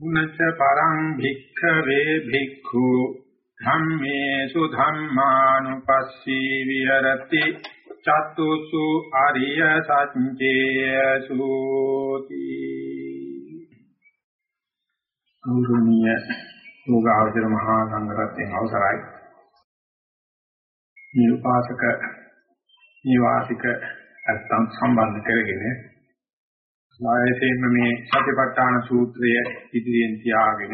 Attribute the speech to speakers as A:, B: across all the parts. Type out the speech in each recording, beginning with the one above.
A: උනච්ච පරං භික්ඛවේ භික්ඛු ධම්මේසු ධම්මානුපස්සී විහෙරති චතුසු අරිය සත්‍යේසු ගෞරවනීය යෝගාවචර මහා සංඝරත්නයේ අවසරයි. මේ උපාසක නිවාසික අත්තම් සම්බන්ධ කරගෙන ආයතේම මේ සතිපට්ඨාන සූත්‍රය ඉදිරියෙන් තියාගෙන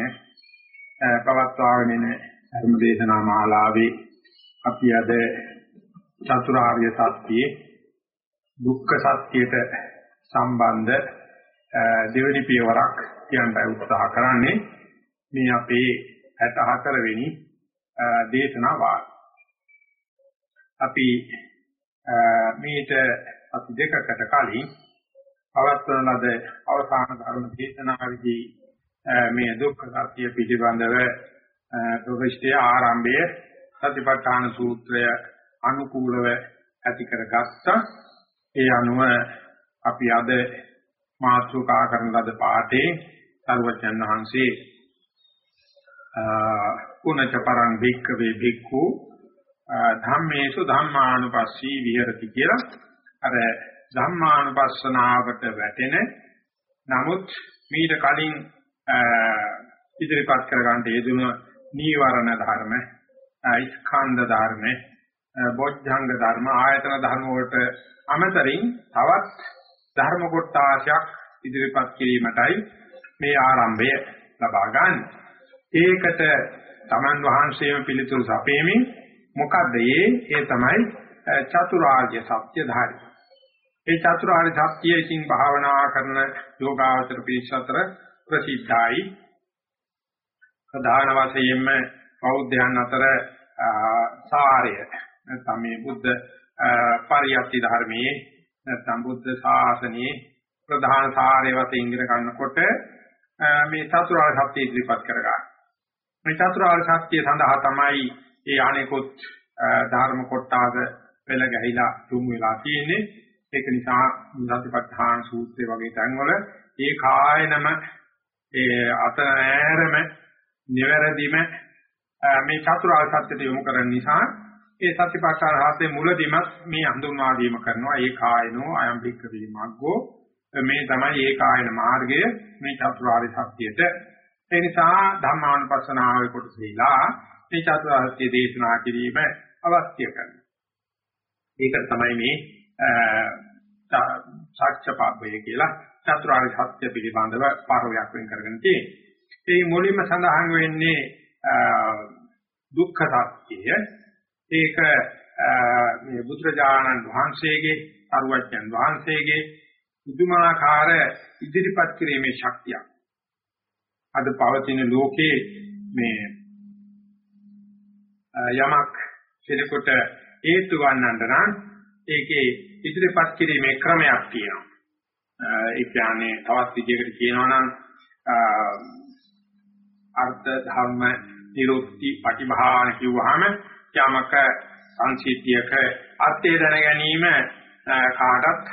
A: පවත්වාගෙන යන ධර්ම දේශනා මාලාවේ අපි අද චතුරාර්ය සත්‍යයේ දුක්ඛ සත්‍යයට සම්බන්ධ දෙවෙනි පියවරක් කියන්න උත්සාහ කරන්නේ මේ අපේ 64 වෙනි දේශනා වාරය. අපි මේට අපි දෙකකට කලින් පවත්වන ලද අවසාන ධර්ම දේශනාවේදී මේ දුක්ඛ සත්‍ය පිළිබඳව ප්‍රවිෂ්ඨය ආරම්භය සතිපට්ඨාන සූත්‍රය අනුකූලව ඇති කරගත්තා. ඒ අනුව අපි අද මාතෘකා කරන ලද පාඩේ සර්වජන් වහන්සේ උනච පරං භික්ඛවේ භික්ඛු ධම්මේසු ධම්මානුපස්සී විහෙරති කියලා අර ධම්මානුපස්සනාවට වැටෙන නමුත් මීට කලින් ඉදිරිපත් කරගන්න යෙදුණු නීවරණ ධර්ම, ස්කන්ධ ධර්ම, බොද්ධංග ධර්ම, ආයතන ධර්ම වලට අමතරින් තවත් ධර්ම කොටාශයක් ඉදිරිපත් කිරීමටයි මේ ආරම්භය ලබා ගන්න. ඒකට තමන් වහන්සේම පිළිතුරු සපේමින් මොකද්ද ඒ? ඒ තමයි චතුරාර්ය සත්‍ය ධාරි. ඒ චතුරාර්ය සත්‍යයෙන් භාවනා කරන යෝගාවචර පිළිසතර ප්‍රසිද්ධයි. ප්‍රධාන වශයෙන්ම බෞද්ධයන් අතර සාරය නැත්නම් මේ බුද්ධ පරියප්ති ධර්මයේ නැත්නම් බුද්ධ ශාසනයේ ප්‍රධාන සාරය වශයෙන් ඉගෙන ගන්නකොට මේ චතුරාර්ය සත්‍ය ඉදිරිපත් කරගන්න. මේ චතුරාර්ය සත්‍ය සඳහා තමයි ඒ අනෙකුත් ධර්ම කොටාද පෙළ ගැහිලා තුම් වෙලා තියෙන්නේ. ඒක නිසා සතිපට්ඨාන සූත්‍රය වගේ තැන්වල ඒ කායනම ඒ අතෑරම නිවැරදිම මේ චතුරාර්ය සත්‍යයට යොමු කරන නිසා ඒ සතිපට්ඨාන හතේ මුලදිමත් මේ හඳුන්වා දීම කරනවා. ඒ කායනෝ අයම් බික්ක වීමග්ගෝ. මේ තමයි ඒ කායන මාර්ගය මේ චතුරාර්ය සත්‍යයට. ඒ නිසා ධම්මානුපස්සනාවේ කොටසීලා මේ චතුරාර්ය සත්‍ය දේශනා කිරීම අවශ්‍ය කරනවා. ඒකට තමයි මේ සත්‍යපබ්බය කියලා චතුරාර්ය සත්‍ය පිළිබඳව පාරවයක් වෙන් කරගෙන තියෙන්නේ. ඒ මුලින්ම සඳහන් වෙන්නේ දුක්ඛ සත්‍යය. ඒක මේ බුදුරජාණන් වහන්සේගේ අරුවච්චන් වහන්සේගේ පුදුමාකාර ඉදිරිපත් කිරීමේ ශක්තිය. අද පවතින ලෝකේ මේ යමක් කෙනෙකුට හේතු ගන්නට නම් ඒකේ ඉදිරිපත් කිරීමේ ක්‍රමයක් තියෙනවා. ඒ කියන්නේ තවත් විදිහකට කියනවා නම් අර්ථ ධර්ම නිරුක්ති පටිභාන කිව්වහම යමක සංසිද්ධියක අර්ථය දැන ගැනීම කාටත්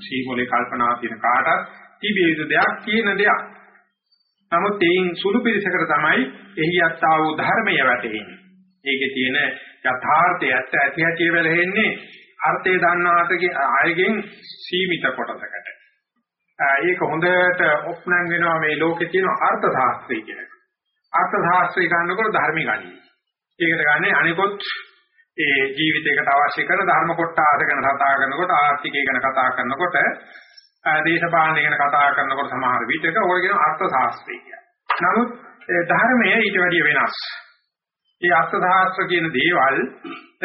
A: සීමෝලේ කල්පනා තියෙන කාටත් තිබිය යුතු දෙයක් කියන දෙයක්. නමුත් එයින් සුළු පිළිසකට තමයි එහි යත්තා වූ ධර්මය වැටෙන්නේ. ඒකේ තියෙන යථාර්ථය ඇත්ත ඇති ඇති වෙලෙන්නේ අර්ථය දන්නාට අයගෙන් සීමිත කොටසකට. ඒක හොඳට ඔප්නං වෙනවා මේ ලෝකේ තියෙන අර්ථ ශාස්ත්‍රය කියන එක. අර්ථ ශාස්ත්‍රය ගන්නකොට ධර්මي ගනී. ඒකට ගන්නේ අනිකොත් ඒ ජීවිතයකට අවශ්‍ය කරන ධර්ම කොටස ගැන කතා කරනකොට ආර්ථිකය ගැන කතා කරනකොට දේශපාලනය ගැන කතා කරනකොට සමහර විටක ඔය කියන අර්ථ ශාස්ත්‍රය කියන්නේ. නමුත් ධර්මය ඊට වැඩිය වෙනස්. මේ අර්ථ ශාස්ත්‍ර කියන දේවල්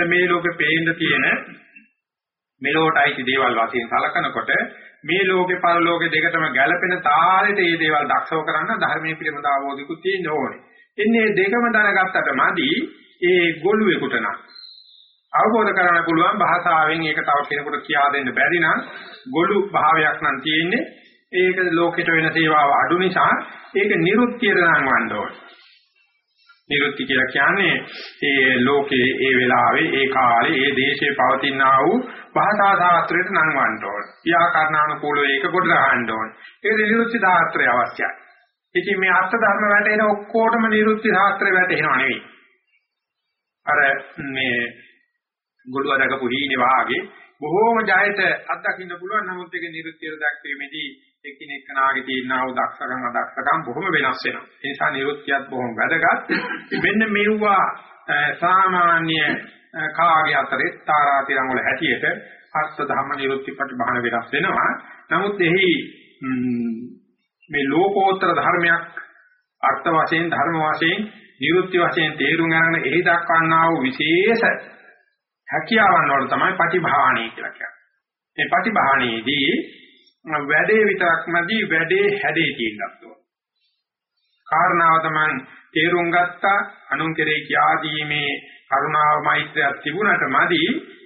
A: මේ ලෝකේ පේන්න තියෙන මෙලොවටයි දේවල් වශයෙන් සලකනකොට මේ ලෝකේ පරලෝකේ දෙකටම ගැළපෙන තාලෙට මේ දේවල් දක්ෂව කරන්න ධර්මයේ පිළිබඳ අවබෝධිකුත් තියෙන්න ඕනේ. එන්නේ දෙකම දැනගත්තට මදි ඒ ගොළුවෙකුට නම් අවබෝධ කරගන්න පුළුවන් භාෂාවෙන් ඒක තව කෙනෙකුට කියා දෙන්න බැරි නම් ගොළු භාවයක් නම් තියෙන්නේ ඒක ලෝකෙට වෙන සේවාව අඩු නිසා ඒක නිරුක්තියට නම් වන්න ඕනේ. නිරුක්ති කියලා කියන්නේ ඒ ලෝකේ ඒ වෙලාවේ ඒ කාලේ ඒ දේශේ පවතිනා වූ භාෂා ශාස්ත්‍රයට නම් වන්න ඕනේ. ව්‍යාකරණානුකූලව ඒක කොට ගන්න ඕනේ. ඒක නිරුක්ති ශාස්ත්‍රය අවශ්‍යයි. ඉතින් මේ අර්ථ ධර්ම වැටෙන ඔක්කොටම නිරුක්ති ශාස්ත්‍රය වැටෙනව නෙවෙයි. අර මේ ගොළු අදකපු හීනේ වාගේ බොහෝම ජයත අත්දකින්න පුළුවන් නමුත් ඒක නිරුක්තිය දැක්වීමේදී එකිනෙක නාගේ තියෙනා වූ දක්ෂකම් අදක්ෂකම් බොහොම වෙනස් වෙනවා. ඒ නිසා නිරුක්තියත් බොහොම වැදගත්. මෙන්න මෙව්වා සාමාන්‍ය කාගේ අතරේ තාරාතිරම් වල හැටියට අර්ථ ධම්ම නිරුක්ති ප්‍රතිභාන වෙනස් වෙනවා. නමුත් එහි මේ ලෝකෝත්තර ධර්මයක් අර්ථ වශයෙන් ධර්ම වශයෙන් නිරුක්ති වශයෙන් තේරුම් ගන්න එහි දක්වන්නා වූ විශේෂ හැකියාවන් වල තමයි ප්‍රතිභාණී කියලා කියන්නේ. මේ ප්‍රතිභාණීදී වැඩේ විතරක්මදී වැඩේ හැඩේ තියෙන්නත් ඕන. කාරණාව තමයි තේරුම් ගත්තා අනුන් කෙරේ කියාදීමේ කරුණාව මෛත්‍රියක් තිබුණට මදි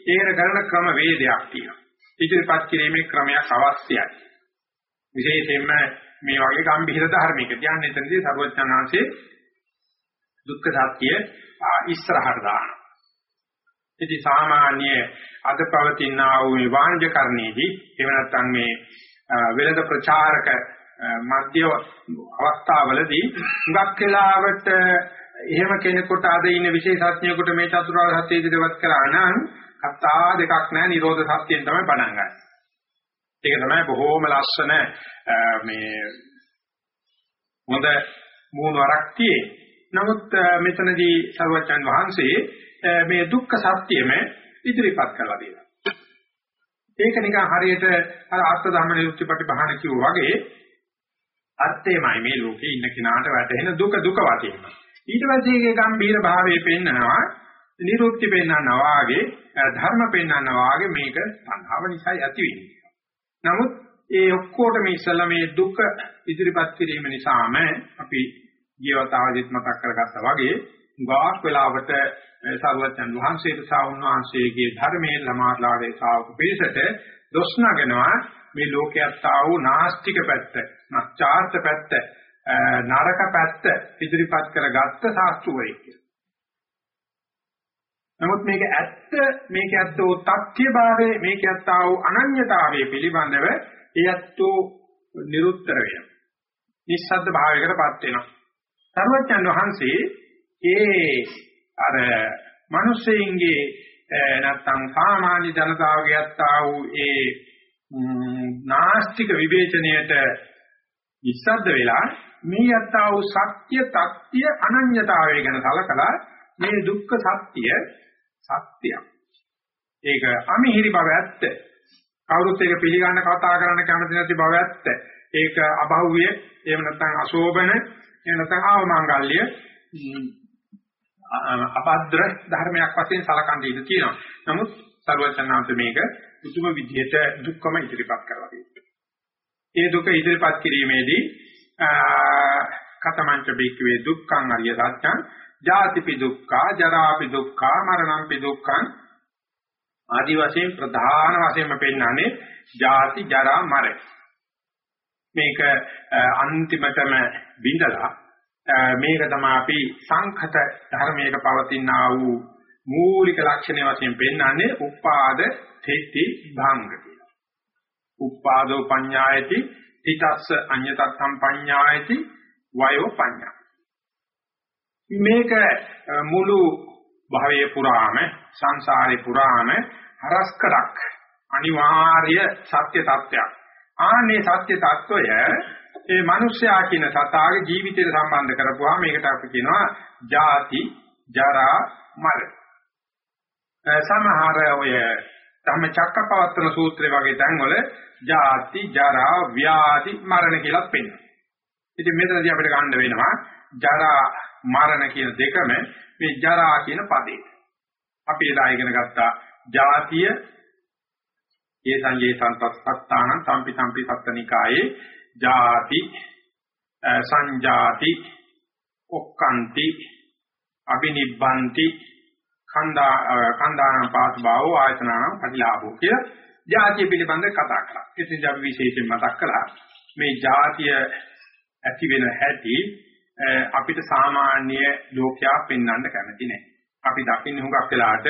A: ඒකට කරන ක්‍රම වේදයක් තියෙනවා. ඉදිරිපත් කිරීමේ ක්‍රමයක් අවශ්‍යයි. විශේෂයෙන්ම මේ වගේ ගම්භීර ධර්මික කියන්නේ එතනදී සර්වඥාන්සේ දුක්ඛ සත්‍ය ඉස්සරහට දානවා. ඉතින් සාමාන්‍ය අද පවතින ආ වූ මේ වාණ්‍යකරණයේදී එහෙම නැත්නම් මේ වෙළඳ ප්‍රචාරක මධ්‍ය අවස්ථාවලදී හුඟක් වෙලාවට එහෙම කෙනෙකුට අද ඉන්න විශේෂඥයෙකුට මේ චතුරාර්ය සත්‍ය ඉදිරියට කරා නම් කතා දෙකක් නැහැ නිරෝධ සත්‍යයෙන් තමයි පටන් ගන්නේ. ඒක තමයි බොහෝම ලස්සන මේ හොඳ මූණවරක් තියෙන්නේ. නමුත් මෙතනදී සර්වචන් වහන්සේ මේ දුක්ඛ සත්‍යෙම ඉදිරිපත් කරලා දෙනවා. ඒක නිකන් හරියට අර අර්ථ ධම්ම නිරුක්තිපටි බහන කිව්වා වගේ අර්ථයමයි මේ ලෝකේ ඉන්න කෙනාට වැටෙන දුක දුක වශයෙන්. ඊට පස්සේ ඒකේ ගම්භීර භාවයේ පෙන්නනවා නිරුක්ති පෙන්නනවා වාගේ ධර්ම පෙන්නනවා වාගේ මේක සංහව නිසා ඇති වෙන්නේ. නමුත් ඒ ඔක්කොටම ඉස්සලා මේ දුක ඉදිරිපත් කිරීම නිසාම අපි ජීවිතාවදිත් මතක් කරගත්තා වගේ ගාක් වෙලාවට සරුවචන් වහන්සේට සාවුන්වහන්සේගේ ධර්මයේ ළමාලාවේ ශාවක පිරිසට දොස් නගනවා මේ ලෝකයට ආ වූ නාස්තික පැත්ත, නැස්චාර්ත පැත්ත, නරක පැත්ත ඉදිරිපත් කරගත්ත ශාස්ත්‍රවරයෙක් කියලා. නමුත් මේක ඇත්ත මේක ඇත්ත වූ තත්ත්වභාවයේ මේක ඇත්ත වූ අනන්‍යතාවයේ පිළිබඳව එයත්තු නිරුත්තර වෙනවා. නිස්සද්ද භාවයකටපත් වෙනවා. සර්වඥන් වහන්සේ ඒ අර මිනිස්සෙයින්ගේ නැත්තම් සාමාන්‍ය ජනතාවගේ අත්තා වූ ඒ නාස්තික විවේචනයට ඉස්සද්ද වෙලා මේ අත්තා වූ සත්‍ය තත්‍ය අනන්‍යතාවය ගැන සලකලා මේ දුක්ඛ සත්‍ය සත්‍යයක්. ඒක අමිහිරි බව ඇත්ත. කවුරුත් ඒක පිළිගන්න කතා කරන්න කැමති නැති බව ඇත්ත. ඒක අභෞවිය, එහෙම නැත්නම් අශෝභන, එහෙම නැත්නම් ආවමංගල්‍ය අපද්ද්‍ර ධර්මයක් වශයෙන් සලකන් දෙන්න තියෙනවා. නමුත් සර්වචනාන්ත මේක උතුම විදිහට දුක්කම ඉදිරිපත් කරලා තියෙනවා. ඒ දුක ඉදිරිපත් කිරීමේදී කතමංච බික්කවේ දුක්ඛං අරිය සත්‍යං ජාතිපි දුක්ඛා ජරාපි දුක්ඛා මරණම්පි දුක්ඛං ආදි වශයෙන් ප්‍රධාන වශයෙන්ම පෙන්වන්නේ ජාති ජරා මරණ මේක අන්තිමටම බිඳලා මේක තමයි අපි සංඛත ධර්මයක පවතින ආ වූ මූලික ලක්ෂණය වශයෙන් පෙන්වන්නේ උපාද තෙටි භංග කියලා. උපාදෝ පඤ්ඤායති තිතස්ස අඤ්‍යතත්තම් පඤ්ඤායති වයෝ පඤ්ඤා. මේක මුළු භවයේ පුරාම සංසාරේ පුරාම හරස්කඩක් අනිවාර්ය සත්‍ය තත්ත්වයක්. ආනේ සත්‍ය තත්ත්වය ඒ මිනිස්යා කියන සතාගේ ජීවිතයට සම්බන්ධ කරපුවාම මේකට අපි කියනවා ජාති ජරා මරණ. සමහර ඔය ධම්මචක්කපවත්තන සූත්‍රය වගේ තැන්වල ජාති ජරා ව්‍යාධි මරණ කියලා පෙන්නනවා. ඉතින් මෙතනදී අපිට ගන්න වෙනවා ජරා මරණ කියන දෙකම මේ ජරා කියන පදේ. අපි එදා ඉගෙන ගත්තා ජාතිය ඒ සංජේ සම්පස්සත්තාන සම්පි සම්පි සත්තනිකායේ ජාති සංජාති ඔක්කාන්ති අබිනිබ්බන්ති කන්දා කන්දානම් පාස් භාවෝ ආයතනනම් පරිලාභෝ කියලා ජාතිය පිළිබඳ කතා කරා. ඉතින් අපි විශේෂයෙන් මතක් කළා මේ ජාතිය ඇති වෙන හැටි අපිට සාමාන්‍ය ලෝකයා පෙන්වන්න කැමති නැහැ. අපි දකින්නේ හුඟක් වෙලාට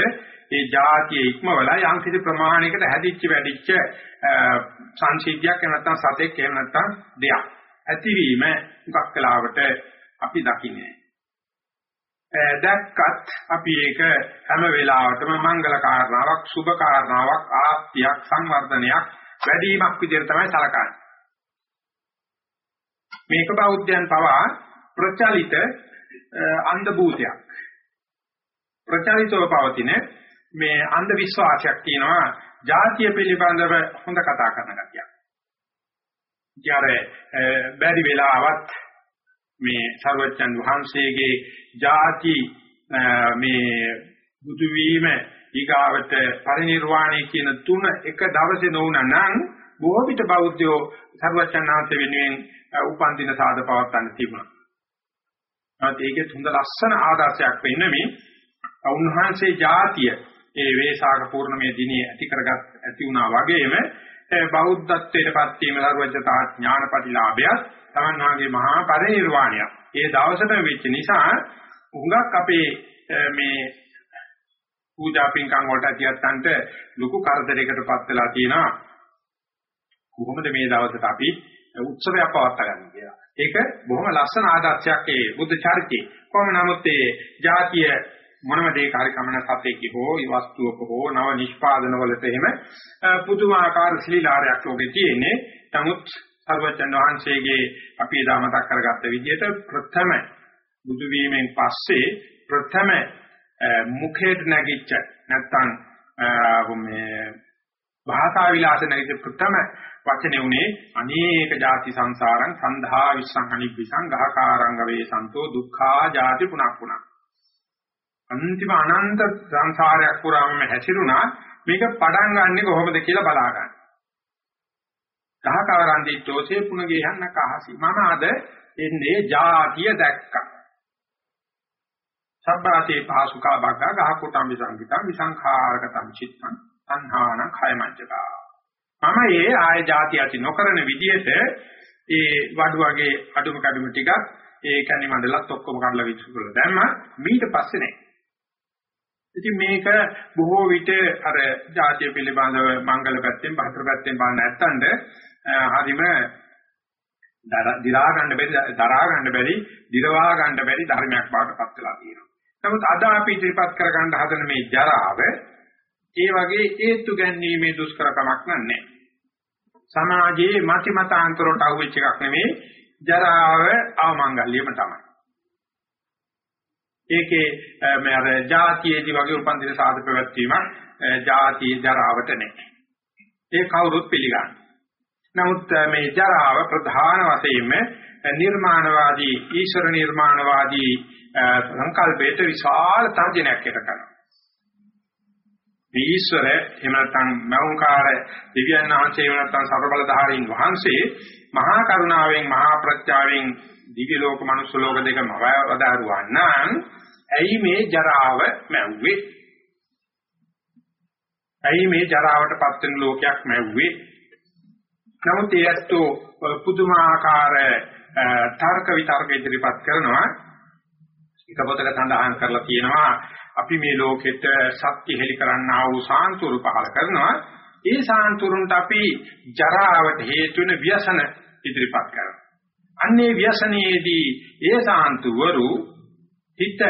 A: ඒ જાතිය ඉක්මවලා යම් කිසි ප්‍රමාණයකට හැදිච්ච වැඩිච්ච සංසිද්ධියක් එහෙම නැත්නම් සතෙක් එහෙම නැත්නම් දෙයක්. ඇතිවීම මුගක් කලාවට අපි දකින්නේ දැක්කත් අපි ඒක හැම වෙලාවටම මංගල කාරණාවක් සුභ කාරණාවක් ආත්තියක් සංවර්ධනයක් වැඩිවීමක් විදිහට තමයි සලකන්නේ. මේක බෞද්ධයන් පවා ප්‍රචලිත අන්ධ භූතයක් ප්‍රචලිතව පවතින මේ අන්ධ විශ්වාසයක් තියෙනවා ජාතිය පිළිබඳව හොඳ කතා කරන ගතියක්. જ્યારે බැරි වෙලාවත් මේ සර්වජන් වහන්සේගේ ಜಾති මේ බුදු වීම ඊගාවට පරිණිරවාණය කියන තුන එක දවසේ නොවුණා නම් බොහෝ පිට බෞද්ධයෝ සර්වජන්නාන්ත වෙනුවෙන් උපන් දින සාද පවත්වන්න තිබුණා. ඒකේ හොඳ ලස්සන ආදර්ශයක් වෙන්නේ මේ උන්වහන්සේ ಜಾතිය ඒ වේසාක පූර්ණමේ දිනේ ඇති කරගත් ඇති වුණා වගේම බෞද්ධත්වයටපත් වීම සර්වජ්‍යතා ඥානපටිලාභය තමන් වාගේ මහා පරිනිර්වාණය. ඒ දවසට වෙච්ච නිසා උඟක් අපේ මේ පූජා පින්කම් වලට ඇතියත්තන්ට ලොකු කරදරයකටපත් වෙලා තියෙනවා. කොහොමද මේ දවසට අපි උත්සවයක් පවත්වා ගන්න කියලා. ඒක බොහොම ලස්සන ආදර්ශයක් ඒ බුද්ධ චරිතේ. කොහොම නමුත් ඒ ජාතිය මොනම දෙයක හරි කමන සතේක හෝ වස්තුවක හෝ නව නිෂ්පාදන වලට එහෙම පුදුමාකාර ශ්‍රීලාරයක් ලෝකේ තියෙන්නේ. නමුත් සර්වචන් වහන්සේගේ අපි එදා මතක් කරගත්ත විදිහට ප්‍රථම බුදු වීමෙන් පස්සේ ප්‍රථම මුඛේට නැගිච්ච නැත්තම් මේ භාෂා විලාස නැගිච්ච ප්‍රථම වචනේ උනේ අනේක ಜಾති සංසාරං සන්ධා විස්සං අනිබ්බිසං ගහකාරංග වේ සන්තෝ දුක්ඛා ಜಾති පුනක් පුනක් අන්තිම අනන්ත සංසාරයක් පුරාම හැසිරුණා මේක පටන් ගන්නෙ කොහොමද කියලා බලා ගන්න. ගහකවරන්දි තෝසේ පුණගේ යන්න කහසි. මම අද එන්නේ ಜಾතිය දැක්කා. සබ්බාතේ පාසුකා බග්ගා ගහ කුටම් විසංගිතං විසංඛාරකතං චිත්තං සංහාන khයමංචකා. මම ඒ ආය ಜಾති ඇති නොකරන විදිහට ඒ වඩු වගේ අඩුම කඩුම ටිකක් ඒ කන්නේ මණ්ඩලත් ඔක්කොම කඩලා විසු කරලා දැම්මා. ඊට පස්සේ නෑ. ඉතින් මේක බොහෝ විට අර ජාතිය පිළිබඳව මංගල පැත්තෙන් බහතර පැත්තෙන් බලන්න නැත්තඳ හරිම දිරා ගන්න බැරි දරා ගන්න බැරි දිරවා ගන්න බැරි ධර්මයක් බවට පත් වෙලා තියෙනවා. නමුත් අද අපි ඉදිරිපත් කර ගන්න හදන මේ ජරාව ඒ වගේ හේතු ගැනීමේ දුෂ්කරකමක් නන්නේ. සමාජයේ මති මතාන්තරට අහුවෙච්ච එකක් නෙමෙයි ජරාව අවමංගල්‍යම තමයි. ඒකේ මේ අර જાතියේදී වගේ උපන් දින සාධක පැවැත්වීමක් જાතිය ජරාවට නැහැ. ඒ කවුරුත් පිළිගන්න. නමුත් මේ ජරාව ප්‍රධාන වශයෙන්ම නිර්මාණවාදී ඊශ්වර නිර්මාණවාදී සංකල්පයට විශාල තර්ජනයක් යට කරනවා. මේ ඊශ්වර එහෙම නැත්නම් මෞංකාර දිව්‍යන් වහන්සේ එහෙම නැත්නම් සර්වබලධාරීන් වහන්සේ මහා කරුණාවෙන් මහා ප්‍රත්‍යාවෙන් දිව්‍ය ලෝක මනුස්ස ලෝක දෙකම වදාරුවා නම් ඇයි මේ ජරාව මැව්වේ? ඇයි මේ ජරාවටපත් වෙන ලෝකයක් මැව්වේ? නමුත් ඒත්තු පුදුමාකාර තර්ක විතර්ක ඉදිරිපත් කරනවා. එක පොතක සඳහන් කරලා තියෙනවා අපි මේ ලෝකෙට සත්‍ය හෙලි කරන්නා වූ සාන්තුරු පහල කරනවා. ඒ සාන්තුරුන්ට අපි ජරාවට හේතු වෙන ව්‍යසන ඉදිරිපත් කරනවා. අන්නේ ව්‍යසනයේදී ඒ සාන්තුවරු හිත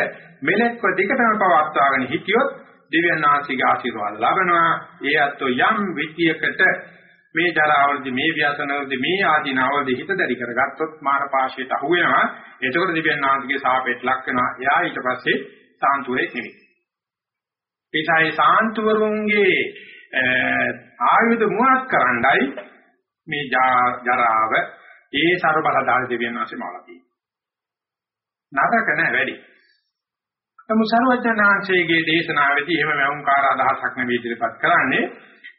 A: මෙලෙක්ව දිගටම පවත්වාගෙන හිටියොත් දිව්‍යන් ආශිර්වාද ආශිර්වාද ලබනවා. ඒ අත්ෝ යම් විද්‍යකට මේ ජරාවලදී මේ ව්‍යසනවලදී මේ ආදීනවලදී හිත දැරි කරගත්තොත් මාන පාශයට අහු වෙනවා. එතකොට දිව්‍යන් ආශිර්වාදගේ සාපේට ලක් වෙනවා. එයා ඊට පස්සේ සාන්තුවරෙක් නෙවෙයි. ඒසයි සාන්තුවරුන්ගේ ආයුධ මුවත් කරන්නයි මේ ජරාව ඒ ਸਰබ බලදාරි දෙවියන් වහන්සේ මාලා තියෙනවා. නරක නැහැ වැඩි. නමුත් සර්වඥාන්සේගේ දේශනාවේදී එහෙම වැවුම්කාර අදහසක් නෙවෙයි ඉදිරිපත් කරන්නේ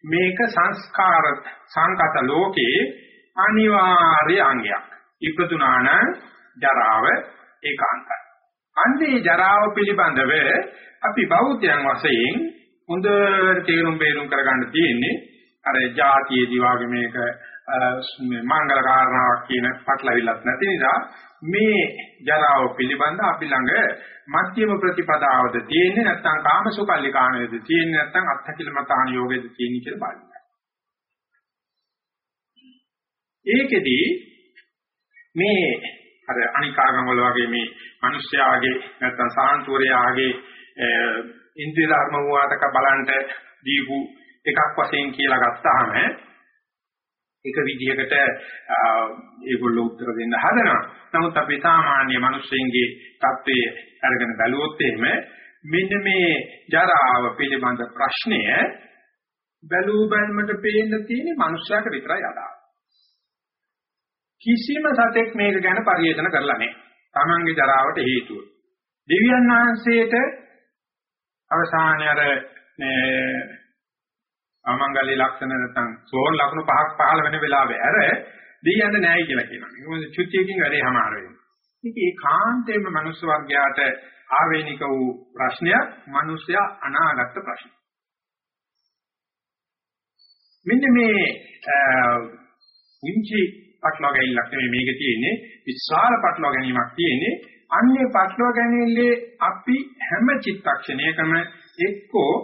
A: මේක සංස්කාර සංකත ලෝකේ අනිවාර්ය අංගයක්. ඉපදුනාන ජරාව ඒකාන්තයි. අන්නේ ජරාව පිළිබඳව අපි බෞද්ධයන් වශයෙන් හොඳට තේරුම් බේරුම් කරගන්න තියෙන්නේ අර ජාතියේදී වගේ මේක මංගල කාරණාවක් කියන පටලවිල්ලක් නැති නිසා මේ ජරාව පිළිබඳ අපි ළඟ මධ්‍යම ප්‍රතිපදාවද තියෙන්නේ නැත්නම් කාමසුකල්ලි කාමයේද තියෙන්නේ නැත්නම් අත්තිකිලමතාන යෝගයේද තියෙන්නේ කියලා බලන්න. ඒකෙදී මේ අර අනිකාගම වල වගේ මේ මිනිස්යාගේ නැත්නම් සාන්තුවරයාගේ ඉන්ද්‍රිය ධර්ම වාදක බලන්ට දීපු එකක් වශයෙන් කියලා ගත්තාම එක විදිහකට ඒගොල්ලෝ උත්තර දෙන්න හදනවා. නමුත් අපි සාමාන්‍ය මිනිස්සුන්ගේ தત્ත්වය අරගෙන බැලුවොත් එහෙම මෙන්න මේ ජරාව පිළිබඳ ප්‍රශ්නය බැලූ බැලමට පේන්න තියෙන්නේ මනුස්සයාට විතරයි අදාළ. කිසිම සතෙක් මේක ගැන පරිශන කරලා නැහැ. Tamange ජරාවට හේතුව. දෙවියන් වහන්සේට අවසානයේ අර අමංගලී ලක්ෂණ නැත්නම් සෝන් ලක්ෂණ පහක් පහළ වෙන වෙලාවේ අර දෙයයන්ට නැහැ කියලා කියනවා. ඒක මොකද චුතියකින් වැඩේ හමාර වෙනවා. ඉතින් ඒ කාන්තේම මනුස්ස වර්ගයාට ආවේනික වූ ප්‍රශ්නයක් මිනිසයා අනාගත ප්‍රශ්න. මෙන්න මේ උන්චි පටලවා ගැනීමක් නෙමෙයි මේක තියෙන්නේ විශාල පටලවා ගැනීමක් තියෙන්නේ අන්නේ පටලවා ගැනීමේ අපි හැම චිත්තක්ෂණයකම එක්කෝ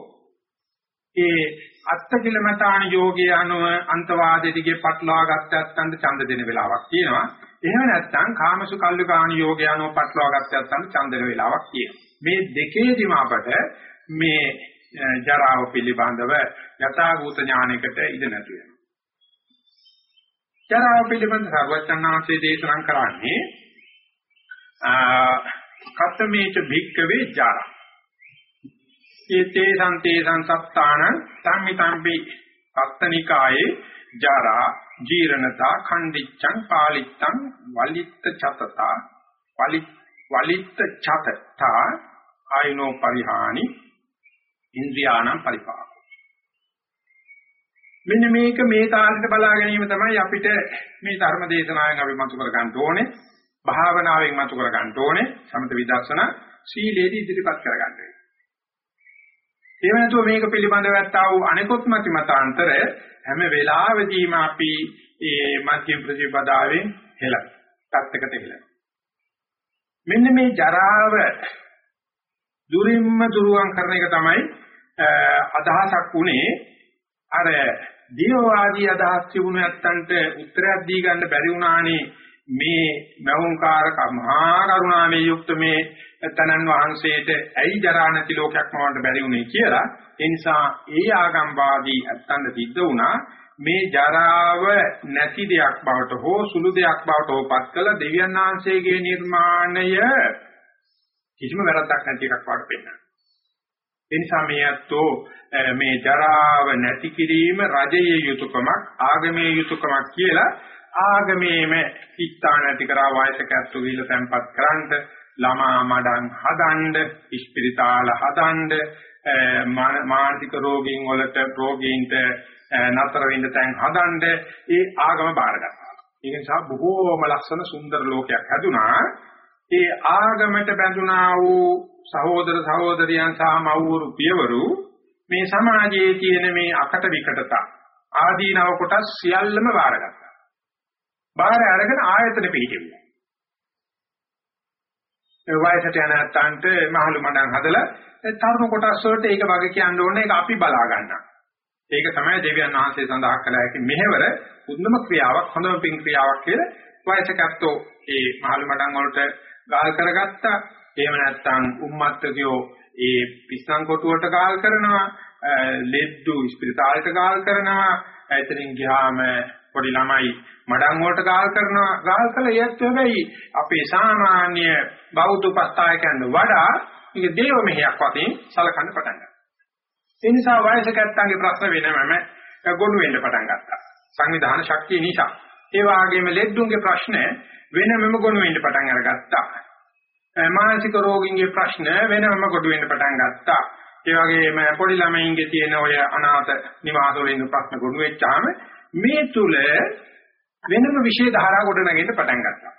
A: ඒ අත්තකිලමතාන යෝගයේ අනුව අන්තවාදයේදී පටලවා ගත්තත් ඡන්ද දෙන වෙලාවක් තියෙනවා එහෙම නැත්නම් කාමසු කල්ලිකාණ යෝගය අනුව පටලවා ගත්තත් ඡන්ද දෙන වෙලාවක් තියෙනවා මේ දෙකේදීම අපට මේ ජරාව පිළිබඳව යථාභූත ඥානයකට ඉඩ නැති වෙනවා. ජරාව පිළිබඳ සර්වඥාන්සේ දේශනා කරන්නේ කතමේච භික්කවේ ජරා. යතේ සම්තේ සංසප්තාන සම්මිතම්පි අත්තනිකායේ ජරා ජීරණතා khණ්ඩිච්ඡං පාලිච්ඡං වලිත්ත චතතා වලිත්ත චතතා ආයනෝ පරිහානි ඉන්ද්‍රියානම් පරිපාක. මෙන්න මේක මේ තාලෙට බලා ගැනීම තමයි අපිට මේ ධර්ම දේශනාවෙන් අපි මතු කර ගන්න ඕනේ. භාවනාවෙන් මතු කර ගන්න ඕනේ. සමත විදර්ශනා සීලේදී ඉදිරිපත් කර ගන්න ඕනේ. එහෙම නැතුව මේක පිළිබඳව ඇත්තා වූ අනිකොත් මත මතාන්තර හැම වෙලාවෙදීම අපි මේ මධ්‍යම ප්‍රතිපදාවෙන් හෙලන. පැත්තකට හෙලන. මෙන්න මේ ජරාව දුරින්ම දුරුවන් කරන එක තමයි අදහසක් උනේ අර දිනවාදී අදහස් තිබුණ නැත්තන්ට උත්තරයක් දී ගන්න බැරි වුණානේ මේ මෞංකාරක මහා කරුණාවේ යුක්ත මේ තනන් වහන්සේට ඇයි ජරා නැති ලෝකයක් මවන්න බැරි වුනේ කියලා. ඒ නිසා ඒ ආගම්වාදී ඇත්තන්ට සිද්ධ වුණා මේ ජරාව නැති දෙයක් බවට හෝ සුළු දෙයක් බවට හෝපත් කළ දෙවියන් වහන්සේගේ නිර්මාණය කිසිම වැරද්දක් නැති එකක් වාට පෙන්වනවා ඒ නිසා මේ අතෝ මේ ජරාව නැති කිරීම රජයේ යුතුයකමක් ආගමේ යුතුයකමක් කියලා ආගමේම ඉස්තාන ඇති කරා වයසක ඇත්තු ගිහිල්ලා තැම්පත් කරන්ඩ ළමා මඩන් හදන්න ඉස්පිරිතාල හදන්න මානසික රෝගීන් වලට රෝගීන්ට නතර වෙන්න තැන් හදන්න ඒ ආගම බාරගත්තා. ඒක නිසා බොහෝම ලස්සන සුන්දර ලෝකයක් හැදුනා. ඒ ආගමට බැඳුනා වූ සහෝදර සහෝදරියන් සහ මව්වරු පියවරු මේ සමාජයේ තියෙන මේ අකට විකටතා ආදීනව කොටස් සියල්ලම බාරගත්තා. බාර අරගෙන ආයතන පිළිගියා. ඒ වයසට යන නැත්තන්ට මහලු මඩම් හදලා තරුණ කොටස් වලට ඒක වගේ කියන්න ඕනේ ඒක අපි බලා ගන්නවා. ඒක තමයි දෙවියන් වහන්සේ සඳහන් කළ හැකි මෙහෙවර උද්දම ක්‍රියාවක් හොඳම පින් ක්‍රියාවක් කියලා වයසකත්තෝ ඒ මහලු මඩම් වලට ගාල් කරගත්තා එහෙම නැත්නම් උම්මත්තකයෝ ඒ පිස්සන් කොටුවට ගාල් කරනවා ලෙඩ්ඩු ස්පිරිතාලයට ගාල් කරනවා එතනින් ගියාම පොඩි ළමයි මඩම් වලට ගාල් කරනවා ගාල් කළ යත් හැබැයි අපේ සාමාන්‍ය බෞද්ධ උපස්ථායකයන් වඩා මේක දේව මෙහෙයක් වශයෙන් සලකන්න පටන් ගත්තා. ඒ නිසා වයසක ඇත්තන්ගේ ප්‍රශ්න වෙනමම ගොනු වෙන්න පටන් ගත්තා. සංවිධාන ශක්තිය නිසා. ඒ වගේම ලෙඩ්ඩුන්ගේ ප්‍රශ්න වෙනමම ගොනු වෙන්න පටන් අරගත්තා. මානසික රෝගීන්ගේ ප්‍රශ්න වෙනම කොට වෙන්න පටන් ගත්තා. ඒ වගේම පොඩි ළමයින්ගේ තියෙන ඔය අනාථ නිවාස වල ඉන්න ප්‍රශ්න ගොනු වෙච්චාම මේ තුල වෙනම විශේෂ ධාරා කොට නැගෙන්න පටන් ගත්තා.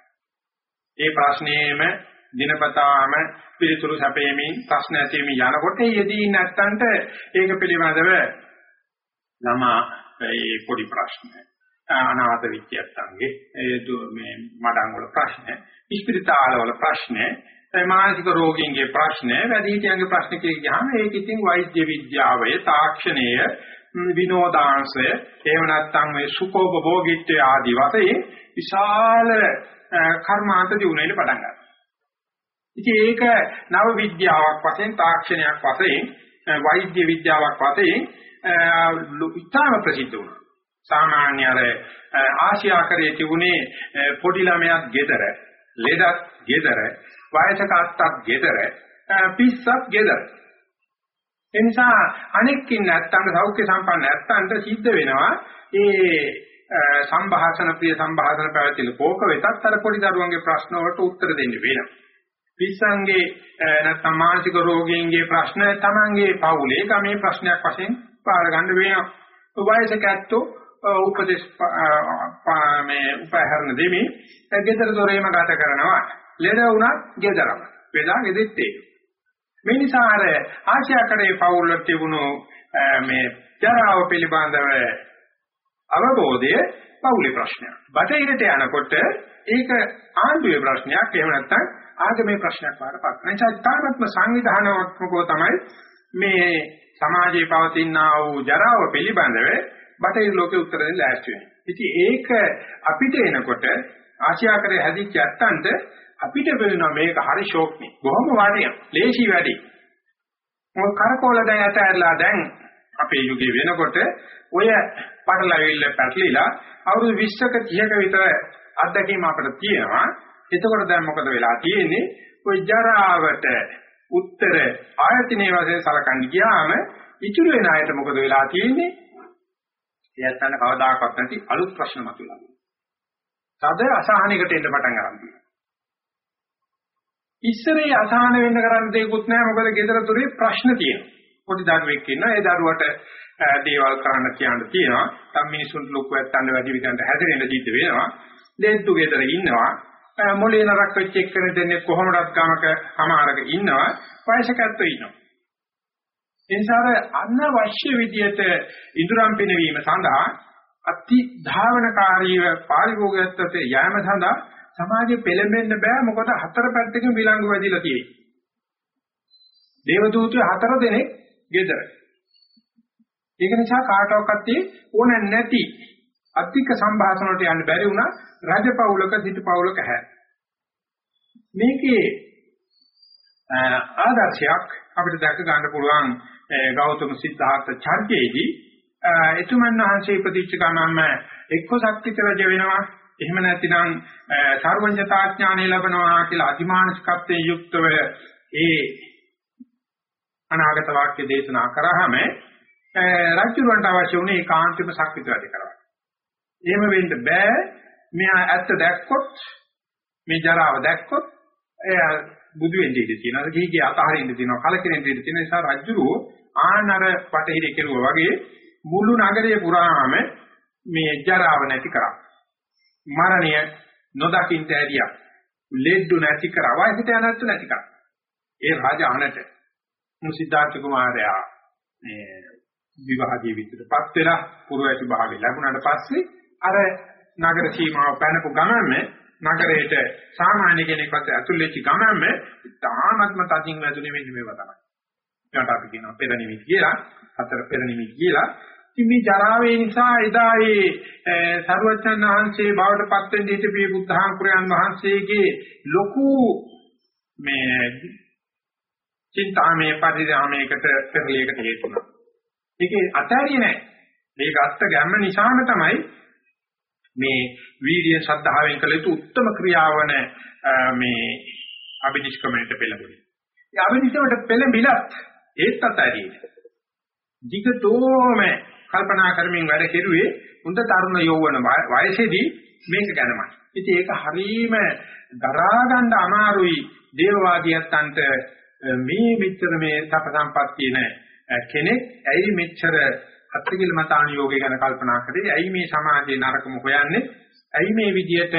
A: ඒ ප්‍රශ්නේම දිනපතාම පිළිතුරු සැපෙමින් ප්‍රශ්න ඇසීමේ යනකොට යෙදී නැත්තන්ට ඒක පිළිබඳව ළමා ඒ පොඩි ප්‍රශ්න අනාථ විද්‍යාර්ථයන්ගේ ඒ මේ මඩම් වල ප්‍රශ්න ඉස්පිරිතාල වල ප්‍රශ්න මානසික රෝගීන්ගේ ප්‍රශ්න වැඩිහිටියන්ගේ ප්‍රශ්න කියලා ගියාම ඒක ඉතින් වෛද්‍ය විද්‍යාවයේ තාක්ෂණය විනෝදාංශය එහෙම නැත්නම් මේ සුඛෝපභෝගීත්වය ආදී වශයෙන් විශාල කර්මාන්ත දිනුනෙන්න පටන් ගන්නවා. ඉතින් ඒක නව විද්‍යාවක් වශයෙන් තාක්ෂණයක් වශයෙන් වෛද්‍ය විද්‍යාවක් වශයෙන් ඉතාම ප්‍රසිද්ධ වුණා. සාමාන්‍ය අර ආසියාකරයේ තිබුණේ පොඩි ළමයක් ගෙදර, ලෙඩක් ගෙදර, වයසක අත්තක් ගෙදර, පිස්සක් ගෙදර. ඒ නිසා අනෙක්කින් නැත්තම් සෞඛ්‍ය සම්පන්න නැත්තන්ට සිද්ධ වෙනවා ඒ සම්භාෂණ ප්‍රිය සම්භාෂණ පැවැතිල කෝක වෙතත් අර පොඩි දරුවන්ගේ ප්‍රශ්න වලට උත්තර දෙන්න වෙනවා. පිස්සන්ගේ නැත්නම් මානසික රෝගීන්ගේ ප්‍රශ්න තමන්ගේ පවුලේ ගමේ ප්‍රශ්නයක් වශයෙන් පාර ගන්න වෙනවා. වයසක ඇත්තෝ උපදේශ මේ උපහරණ දෙමි ගෙදර දොරේම ගත කරනවා. ලෙඩ වුණත් ගෙදරම. වේදා ගෙදෙත් ඒක. මේ නිසා අර ආශ්‍යාකරේ පවුල් වල තිබුණු මේ ජරාව පිළිබඳව අවබෝධය පවුලේ ප්‍රශ්නයක්. බටහිරට යනකොට ඒක ආණ්ඩුවේ ප්‍රශ්නයක්. එහෙම නැත්නම් ආගමේ ප්‍රශ්නයක් වඩපත්. එනිසා තාමත්ම සංවිධානාත්මකව තමයි මේ සමාජයේ පවතිනා වූ ජරාව පිළිබඳව බටහිර ලෝකේ උත්තර දෙන්න ලෑස්ති වෙන්නේ. ඉතින් ඒක අපිට එනකොට ආශ්‍යාකරේ හැදිච්ච ඇත්තන්ට අපිට වෙනවා මේක හරි ෂෝක්නේ. බොහොම වටිනා. ලේසි වැඩි. මොකද කරකෝල දැන් ඇතැරලා දැන් අපේ යුගයේ වෙනකොට ඔය පටලවිල්ල පැටලිලා අවුරුදු 20ක 30ක විතර අත්දැකීම් අපිට තියෙනවා. එතකොට දැන් මොකද වෙලා තියෙන්නේ? ඔය ජරාවට උත්තර ආයතනයේ වශයෙන් සලකන්න ගියාම ඉතුරු වෙන අයට මොකද වෙලා තියෙන්නේ? එයත් අන්න කවදාකවත් නැති අලුත් ප්‍රශ්න මතුවලා. තද අසහනයකට එන්න පටන් ගන්නවා. ඉස්සරේ අසහන වෙන්න කරන්න දෙයක්වත් නැහැ මොකද ගෙදර දොරේ ප්‍රශ්න තියෙනවා. පොඩි දරුවෙක් ඉන්නවා ඒ දරුවට දේවල් කරන්න කියන්න තියෙනවා. තම මිනිසුන්ට ලොකු ඇත්තන්ට වැඩි විදිහට හැදෙන්න සිද්ධ වෙනවා. දෙද්දු ගෙදර ඉන්නවා. මොලේ නරක් වෙච්ච එක්කෙනෙක් දෙන්නේ කොහොමදත් ගමක අමාරක ඉන්නවා. වයසක ඇත්තෝ ඉන්නවා. එනිසා අනවශ්‍ය විදියට ඉදurang පිනවීම සඳහා අති ධාවනකාරීව පාරිභෝගයත්වයට යෑම සඳහා සමාජයේ පෙළඹෙන්න බෑ මොකද හතර පැත්තකින් විලංගු වැදිලා තියෙන්නේ. දේවදූතයෝ හතර දෙනෙක් ගෙදර. ඒක නිසා කාටවත් ඕන නැති අධික සංభాෂණ වලට යන්න බැරි වුණා රජපෞලක සිටපෞලක හැ. මේකේ ආදර්ශයක් අපිට දැක ගන්න පුළුවන් ගෞතම සිද්ධාර්ථ චර්යයේදී එතුමන් වහන්සේ ඉපදිච්ච ගමන්ම එක්ක ශක්තිත රජ වෙනවා එහෙම නැතිනම් සර්වඥතා ඥානය ලැබනවා කියලා අධිමානසිකත්වයෙන් යුක්තව ඒ අනාගත වාක්‍ය දේශනා කරාම රාජ්‍යරුවන්ට අවශ්‍ය වුණේ ඒකාන්තම ශක්තිත වැඩ කරවා. එහෙම වෙන්න බෑ. මෙහා ඇත්ත දැක්කොත් මේ ජරාව දැක්කොත් එයා බුදු වෙන්න ඉඩ තියෙනවා. ගිහිගේ අතහරින්න තියෙනවා. කලකිරෙන්න ඉඩ තියෙන නිසා රාජ්‍යරුව ආනර පටහිරේ කෙරුවා වගේ මුළු නගරය පුරාම මේ ජරාව නැති කරා. මරණය නොදකින්ට ඇරියා. ලෙඩ්ඩු නැති කරා. වයසට යනත් නැති කරා. ඒ රාජ අහනට මුසිද්ධාර්ථ කුමාරයා මේ විවාහ ජීවිතයටපත් වෙලා පුරවැසි භාවය ලැබුණාට පස්සේ අර නගර සීමාව පැනපු ගමන්ම නගරයට සාමාන්‍ය කෙනෙක්වත් ඇතුල් වෙච්ච ගමන්ම තාමත්ම තදින් වැදුනේ මෙන්න මේවා තමයි. ඒකට අපි කියනවා පෙර නිමිති කියලා, හතර පෙර නිමිති කියලා. ඉතින් මේ ජරාවේ නිසා එදා ඒ සරුවචන් වහන්සේ බවට පත් වෙන්න හිටපු බුද්ධහාමුදුරයන් වහන්සේගේ ලොකු මේ චින්තාමේ පරිදාමයකට පෙරලියකට හේතු වුණා. ඒකේ අතාරියේ නැහැ. මේක අත්ත ගැම්ම නිසාම තමයි මේ වීර්ය ශ්‍රද්ධාවෙන් කළ යුතු උත්තරම ක්‍රියාවන මේ අභිනිෂ්ක්‍මණයට පෙළඹුණේ. ඒ අභිනිෂ්ක්‍මණයට පෙළඹිලත් ඒත් අතාරියේ. jigatoම කල්පනා කරමින් වැඩ කෙරුවේ හොඳ තරුණ යෞවන වයසේදී මේක ගැනමයි. ඉතින් ඒක හරීම දරා ගන්න අමාරුයි දේවවාදියන්ට මේ මෙච්චර මේ තප සම්පත්තිය නැ කෙනෙක් ඇයි මෙච්චර අත්තිකිල මතාන යෝගය ගැන කල්පනා කරේ ඇයි මේ සමාජයේ නරකම හොයන්නේ ඇයි මේ විදියට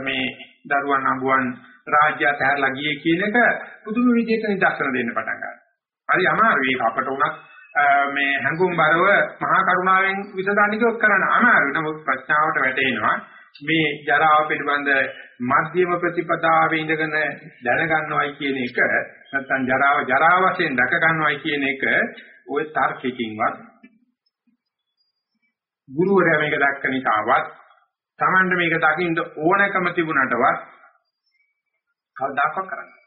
A: මේ දරුවන් අඹුවන් රාජ්‍ය අතහැරලා ගියේ කියන එක පුදුම විදියට නිදර්ශන දෙන්න පටන් ගන්නවා. හරි අමාරුයි අපට උනත් මේ හැඟුම් බරව මහා කරුණාවෙන් විසඳන්න කිව්වොත් කරන්න අමාරුයි. නමුත් ප්‍රශ්නාවට වැටෙනවා මේ ජරාව පිළිබඳ මධ්‍යම ප්‍රතිපදාවේ ඉඳගෙන දැනගන්නවයි කියන එක නැත්නම් ජරාව ජරා වශයෙන් දැක ගන්නවයි කියන එක ওই තර්කකින්වත් ගුරුවරයා මේක දැක්ක නිසාවත් Tamanda මේක දකින්න ඕනකම තිබුණාටවත් කවදාකවත් කරන්නේ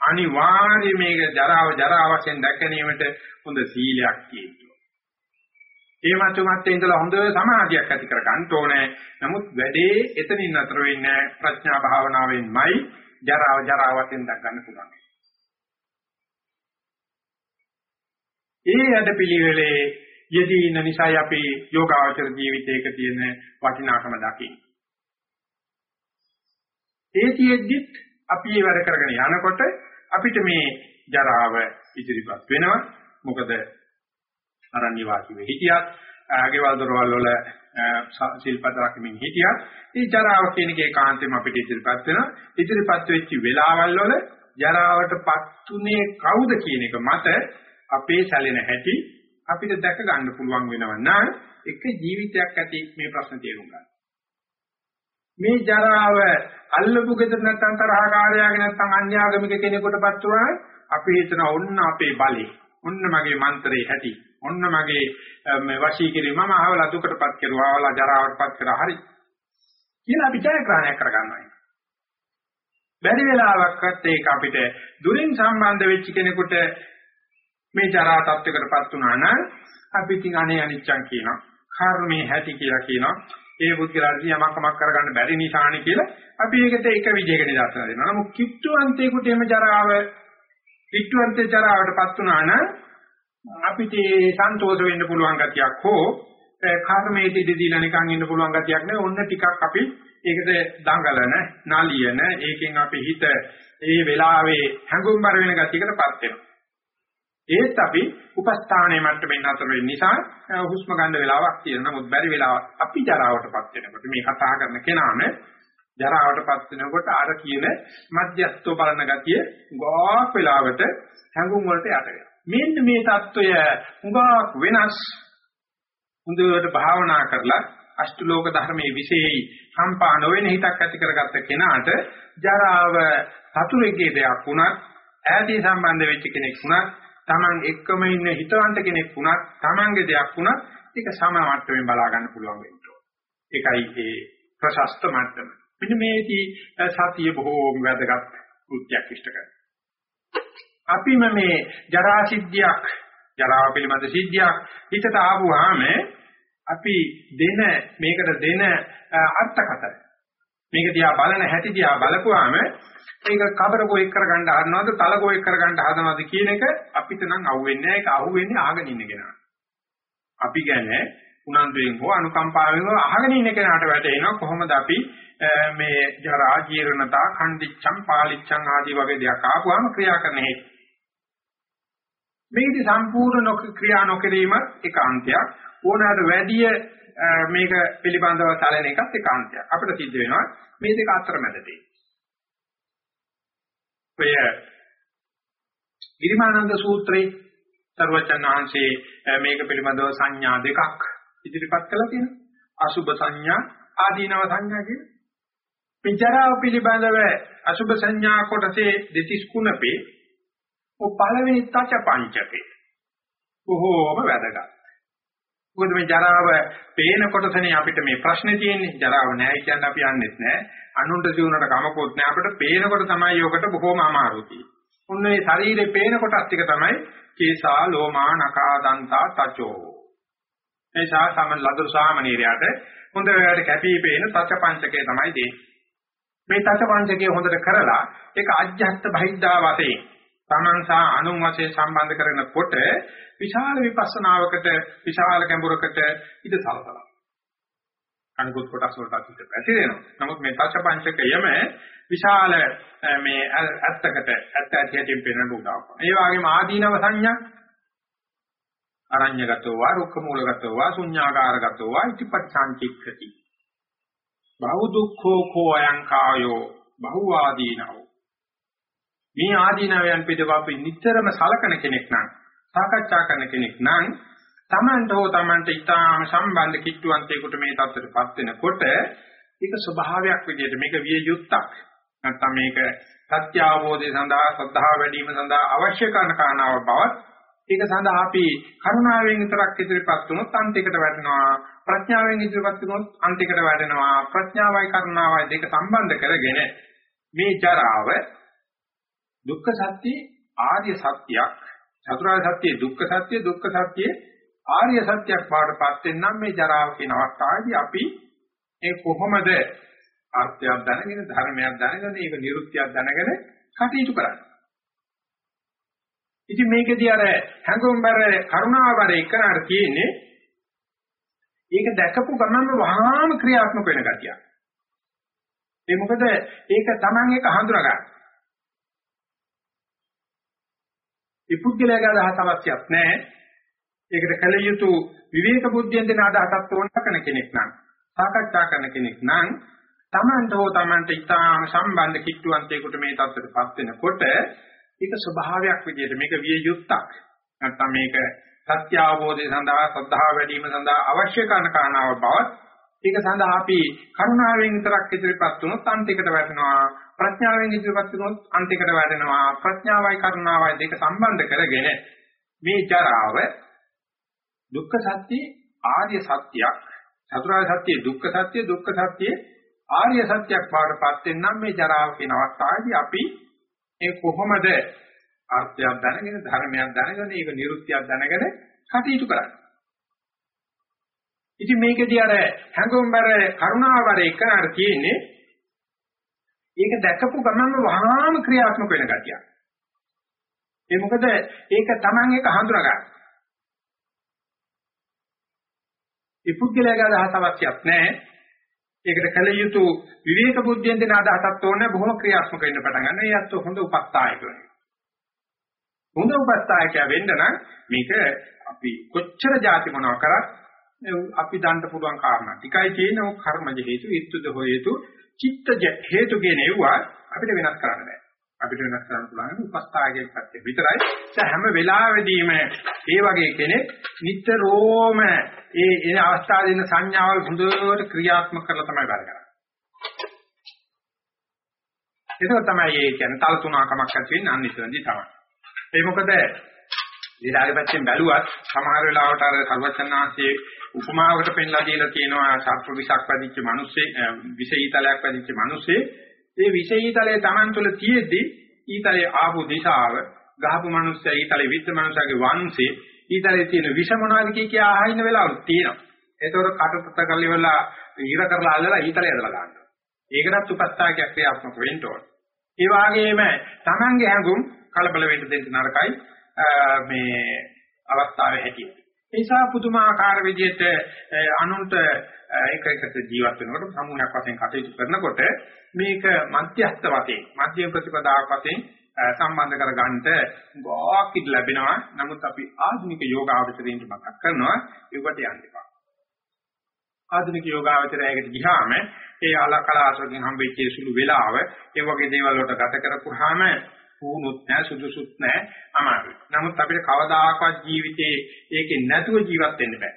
A: අනිවාර්යයෙන් මේක ජරාව ජරා වශයෙන් දැකීමට හොඳ සීලයක් තියෙනවා. ඒ මතුමත් ඉඳලා හොඳ සමාධියක් ඇති කර ගන්න ඕනේ. නමුත් වැඩේ එතනින් නතර වෙන්නේ ප්‍රඥා භාවනාවෙන්මයි ජරාව ජරා වශයෙන් දැක ගන්න පුළුවන්. ඒ යද පිළිවෙලේ යෙදී ඉන්න නිසා අපි යෝගාචර ජීවිතයක තියෙන වටිනාකම දකින්න. ඒ තියෙද්දිත් අපි ඒ වැඩ කරගෙන යනකොට අපිට මේ ජරාව ඉදිරිපත් වෙනවා. මොකද අරණ්‍ය වාසීව හිටියත්, ගෙවල් දොරවල් වල සිල්පද රකිමින් හිටියත්, මේ ජරාව කියන එක ඒකාන්තයෙන්ම අපිට ඉදිරිපත් වෙනවා. ඉදිරිපත් වෙච්ච වෙලාවල් වල ජරාවටපත් උනේ කවුද කියන එක මත අපේ සැලෙන හැටි අපිට දැක ගන්න පුළුවන් වෙනවා නම් එක ජීවිතයක් ඇති මේ ප්‍රශ්න තේරුම් ගන්න. මේ ජරාව අල්ලපු ගෙදර නැත්නම් තරහකාරයාගේ නැත්නම් අන්‍යාගමික කෙනෙකුටපත් වුණා අපි හිතන ඔන්න අපේ බලේ ඔන්න මගේ මන්ත්‍රේ ඇති ඔන්න මගේ මේ වශී කිරීම මම අහවලා දුකටපත් කරුවා අවලා ජරාවටපත් කරා හරි. කියලා අපි ජයග්‍රහණයක් කරගන්නවා. බැරි වෙලාවක්වත් ඒක අපිට දුරින් සම්බන්ධ වෙච්ච කෙනෙකුට මේ ජරා තත්වයකටපත් වුණා නම් අපි ඉතින් අනේ අනිච්චං කියනවා කර්මයේ හැටි කියලා කියනවා. ඒ පුද්ගලයාට යමක් කමක් කරගන්න බැරි නිසානේ කියලා අපි ඒකට එක විදිහක නිදර්ශන දෙනවා. නමුත් කිට්ටුවන්තයෙකුට එහෙම ජරාව කිට්ටුවන්තේ ජරාවටපත් වුණා නම් අපිට සන්තෝෂ වෙන්න පුළුවන් ගතියක් හෝ කර්මයේ ඉඳීලා නිකන් ඉන්න පුළුවන් ගතියක් නෙවෙයි ඔන්න ටිකක් අපි ඒකට දඟලන නාලියන ඒකෙන් අපි හිත ඒ වෙලාවේ හැඟුම්බර වෙන ගතියකටපත් වෙනවා. ඒත් අපි උපස්ථානයේ මට්ටමින් අතර වෙන නිසා හුස්ම ගන්න වෙලාවක් තියෙනවා. නමුත් බැරි වෙලාවක් අපි ජරාවටපත් වෙනකොට මේ කතා කරන කෙනාම ජරාවටපත් වෙනකොට අර කියන මධ්‍යස්තෝ බලන ගතිය ගොක් වෙලාවට හැඟුම් වලට යට වෙනවා. මෙන්න මේ தত্ত্বය හුඟක් වෙනස්. හොඳට භාවනා කරලා අෂ්ටලෝක ධර්මයේ විශේෂයි සම්පා නොවන හිතක් ඇති කරගත්ත කෙනාට ජරාව සතුරෙකේ දෙයක් වුණත් ඈතී සම්බන්ධ වෙච්ච කෙනෙක් වුණත් Taman එක්කම ඉන්න හිතවන්ත කෙනෙක් වුණත් Tamanගේ දෙයක් වුණත් ඒක සම මට්ටමින් බලා ගන්න පුළුවන් වෙන්න ඕන. ඒකයි ඒ ප්‍රශස්ත මට්ටම. මෙන්න මේදී සතිය බොහෝම වැදගත් කෘත්‍යයක් ඉෂ්ට කරනවා. අපිම මේ ජරා සිද්ධියක් ජරාව පිළිබඳ සිද්ධියක් හිතට ආවුවාම අපි දෙන මේකට දෙන අර්ථකථන මේක දිහා බලන හැටි දිහා බලපුවාම ඒක කබර ගෝෙක් කරගන්න හදනවද තල ගෝෙක් කරගන්න හදනවද කියන එක අපිට නම් අහුවෙන්නේ නැහැ ඒක අහුවෙන්නේ අහගෙන ඉන්න කෙනා. අපි ගැන උනන්දුවෙන් හෝ අනුකම්පාවෙන් හෝ අහගෙන ඉන්න කෙනාට වැටෙනවා කොහොමද අපි මේ ජරා ජීර්ණතා ඛණ්ඩිච්ඡම් පාලිච්ඡම් ආදී වගේ දෙයක් ආපුවාම ක්‍රියා කරන හැටි. මේකදී සම්පූර්ණ ක්‍රියා නොකිරීම ඒකාන්තයක් ඕනෑමට වැඩිය මේක පිළිබඳව සැලෙන එකත් ඒකාන්තයක්. අපිට සිද්ධ වෙනවා මේ දෙක අතරමැදදී. ඔය ගිරිමානන්ද සූත්‍රයේ සර්වචන්හන්සේ මේක පිළිබඳව සංඥා දෙකක් ඉදිරිපත් කළා තියෙනවා. අසුභ සංඥා ආදීනව සංඥා කියන. පිටරාව පිළිබඳව අසුභ සංඥා කොටසේ දෙතිස් කුණපේ ඔය පළවෙනි තච පංචකේ. බොහෝම වැදගත්. මොකද මේ ජරාව පේන කොටසනේ අපිට මේ ප්‍රශ්නේ තියෙන්නේ. ජරාව නැහැ කියන්නේ අපි යන්නෙත් නැහැ. අනුන්ට සිවුනට කමකොත් නැහැ. අපිට පේනකොට තමයි යෝකට බොහෝම අමාරු තියෙන්නේ. ඔන්න මේ ශරීරේ පේන කොටස් ටික තමයි කේසා ලෝමා නකා දන්තා තචෝ. මේ සා සම ලදරු සාමනීරයට හොඳට කැපී පේන තච පංචකේ තමයි දෙන්නේ. මේ තච පංචකේ හොඳට කරලා ඒක අජ්ජත් බහිද්දා වශයෙන් තමන් සහ අනුන් වශයෙන් සම්බන්ධ කරනකොට විශාල විපස්සනාවකට විශාල ගැඹුරකට ඉඳ සලසනවා. අනිකුත් කොටස් වලට හිත පැතිරෙනවා. නමුත් මේ තච්ච පංචකයම විශාල මේ ඇත්තකට ඇත්ත ඇතියෙන් පෙනෙන උදාවක්. ඒ වගේම ආදීනව සංඥා අරඤ්‍යගතෝ වා රුක්ඛ මූලගතෝ වා ශුඤ්ඤාකාරගතෝ වා ඉතිපච්ඡාන්තික්ඛති. බහු දුක්ඛෝ කෝ අයං කායෝ බහු ආදීනව මේ ආදීනවයන් පිටව අපි නිතරම සලකන කෙනෙක් නම් සාකච්ඡා කරන කෙනෙක් නම් තමන්ට හෝ තමන්ට ඊටාම සම්බන්ධ කිට්ටුවන්තයෙකුට මේ தත්තරපත් වෙනකොට ඒක ස්වභාවයක් විදිහට මේක විය යුත්තක් නැත්නම් මේක සත්‍ය අවබෝධය සඳහා ශ්‍රද්ධාව වැඩි වීම සඳහා අවශ්‍ය කරන කාරණාව බවත් ඒක සඳහා අපි කරුණාවෙන් විතරක් ඉදිරිපත් වුණොත් අන්තිකට වැටෙනවා. ප්‍රඥාවෙන් ඉදිරිපත් වුණොත් අන්තිකට වැටෙනවා. ප්‍රඥාවයි කරුණාවයි දෙක සම්බන්ධ කරගෙන මේ ජරාව දුක්ඛ සත්‍ය ආර්ය සත්‍යයක් චතුරාර්ය සත්‍ය දුක්ඛ සත්‍ය දුක්ඛ සත්‍ය ආර්ය සත්‍යයක් බවටපත් වෙනනම් මේ ජරාව කියන අවස්ථාවේදී අපි ඒ කොහොමද අර්ථයක් දැනගෙන ධර්මයක් දැනගෙන ඒක නිරුක්තියක් දැනගෙන කටයුතු කරන්නේ ඉතින් මේකදී අර හැඟුම්බර කරුණාවර එකනට තියෙන්නේ ඒක දැකපු ගමන්ම වහාම ක්‍රියාත්මක වෙන ගතිය. ඒ මොකද ඒක Taman එක හඳුනා ගන්න. ඒ පුද්ගලයාගේ අදහස අවශ්‍යත් නැහැ. ඒකට කල යුතු විවේක බුද්ධියෙන් දෙන අදහසක් තෝරන කරන කෙනෙක් නම් සාකච්ඡා කරන කෙනෙක් නම් Tamanට හෝ Tamanට ඉතාම සම්බන්ධ කිට්ටුවන්තයෙකුට මේ தත්ත්වයටපත් වෙනකොට ඒක ස්වභාවයක් විදිහට මේක විය යුත්තක්. නැත්නම් මේක සත්‍ය අවබෝධය සඳහා සද්ධා වැඩි වීම සඳහා අවශ්‍ය කරන කාරණාව බවත් ඒක සඳහා අපි කරුණාවෙන් විතරක් ඉදිරිපත් වුණොත් අන්තිකට වැටෙනවා ප්‍රඥාවෙන් ඉදිරිපත් වුණොත් අන්තිකට වැටෙනවා ප්‍රඥාවයි කරුණාවයි දෙක සම්බන්ධ කරගෙන මේ ජරාව දුක්ඛ සත්‍ය ආර්ය සත්‍යයක් චතුරාර්ය සත්‍ය දුක්ඛ සත්‍ය දුක්ඛ සත්‍ය ආර්ය සත්‍යයක් බවටපත් වෙනනම් මේ ජරාව කියන අවස්ථාවේදී අපි ඒ කොහොමද අර්ථයක් දැනගෙන ධර්මයක් දැනගෙන ඒක නිරුක්තියක් දැනගෙන කටයුතු කරන්නේ. ඉතින් මේකදී අර හැඟුම්බර කරුණාවර එකනට තියෙන්නේ ඒක දැකපු ගමන්ම වහාම ක්‍රියාත්මක වෙන ගතියක්. ඒ මොකද ඒක Taman එක හඳුනා ගන්න. ඒ පුද්ගලයාගේ අදහස අවශ්‍යත් නැහැ. ඒකට කල යුතු විවේක බුද්ධියෙන් දෙන අදහසක් ඕනේ බොහොම ක්‍රියාත්මක වෙන්න පටන් ගන්න. ඒ අත් හොඳ උපස්ථායක වෙනවා. හොඳ උපස්ථායකයා වෙන්න නම් මේක අපි කොච්චර જાති මොනවා කරත් අපි දන්න පුළුවන් කාරණා. ටිකයි තියෙන ඔය කර්මජ හේතු, ඊත්තුද හේතු, චිත්තජ හේතු කියන ඒවා අපිට වෙනස් කරන්න බෑ. අපිට වෙනස් කරන්න පුළුවන් උපස්ථායකයෙක් පැත්තේ විතරයි. ඒ හැම වෙලාවෙදීම ඒ වගේ කෙනෙක් නිතරම ඒ එන අවස්ථාවේ ඉන්න සංඥාවල් හොඳට ක්‍රියාත්මක කරලා තමයි වැඩ කරන්නේ. ඒක තමයි ඒ කියන්නේ තල තුනකමක් ඇති වෙන්නේ අන්න ඉතනදී තමයි. ඒ මොකද ඊළඟ පැත්තෙන් බැලුවත් සමහර වෙලාවට අර සර්වචන්නාංශයේ උපමාවකට පෙන්ලා දීලා තියෙනවා සත්ව විසක් වැඩිච්ච මිනිස්සේ විෂයීතලයක් වැඩිච්ච මිනිස්සේ ඒ විෂයීතලයේ Taman තුල තියෙද්දි ඊතලයේ ආපු දිශාව ගහපු මිනිස්සයා ඊතලයේ විද්ද මිනිසාගේ වංශේ ඊතලයේ තියෙන විෂ මොනවද කිය කිය ආහින්න වෙලාවලු තියෙනවා. ඒතකොට කටපත කල්ලිවලා ඉර කරලා අල්ලලා ඊතලයේ ඇදලා ගන්නවා. ඒකටත් උපස්ථායකයක් ක්‍රියාත්මක වෙන්න ඕන. ඒ වගේම Tamange හැඟුම් කලබල වෙන්න දෙන්න නරකයි මේ අවස්ථාවේ හැටියට. ඒ නිසා පුදුමාකාර විදිහට අනුන්ට එක එකට ජීවත් වෙනකොට සමුණයක් වශයෙන් කටයුතු කරනකොට මේක මධ්‍යස්ථ වශයෙන් මධ්‍යම ප්‍රතිපදාවක් වශයෙන් සම්බන්ධ කරගන්නට ගොක් ඉඳ ලැබෙනවා. නමුත් අපි ආධුනික යෝගාවචරයෙන් මතක් කරනවා ඒකට යන්න එපා. ආධුනික යෝගාවචරයකට ගියාම ඒ අලකලාසකින් හම්බෙච්ච සුළු වෙලාව ඒ වගේ දේවල් වලට ගත කරපුවාම පුහුණුත් නැහැ සුදුසුත් නැහැ අමාරුයි. නමුත් අපිට කවදාකවත් ජීවිතේ ඒකේ නැතුව ජීවත් වෙන්න බෑ.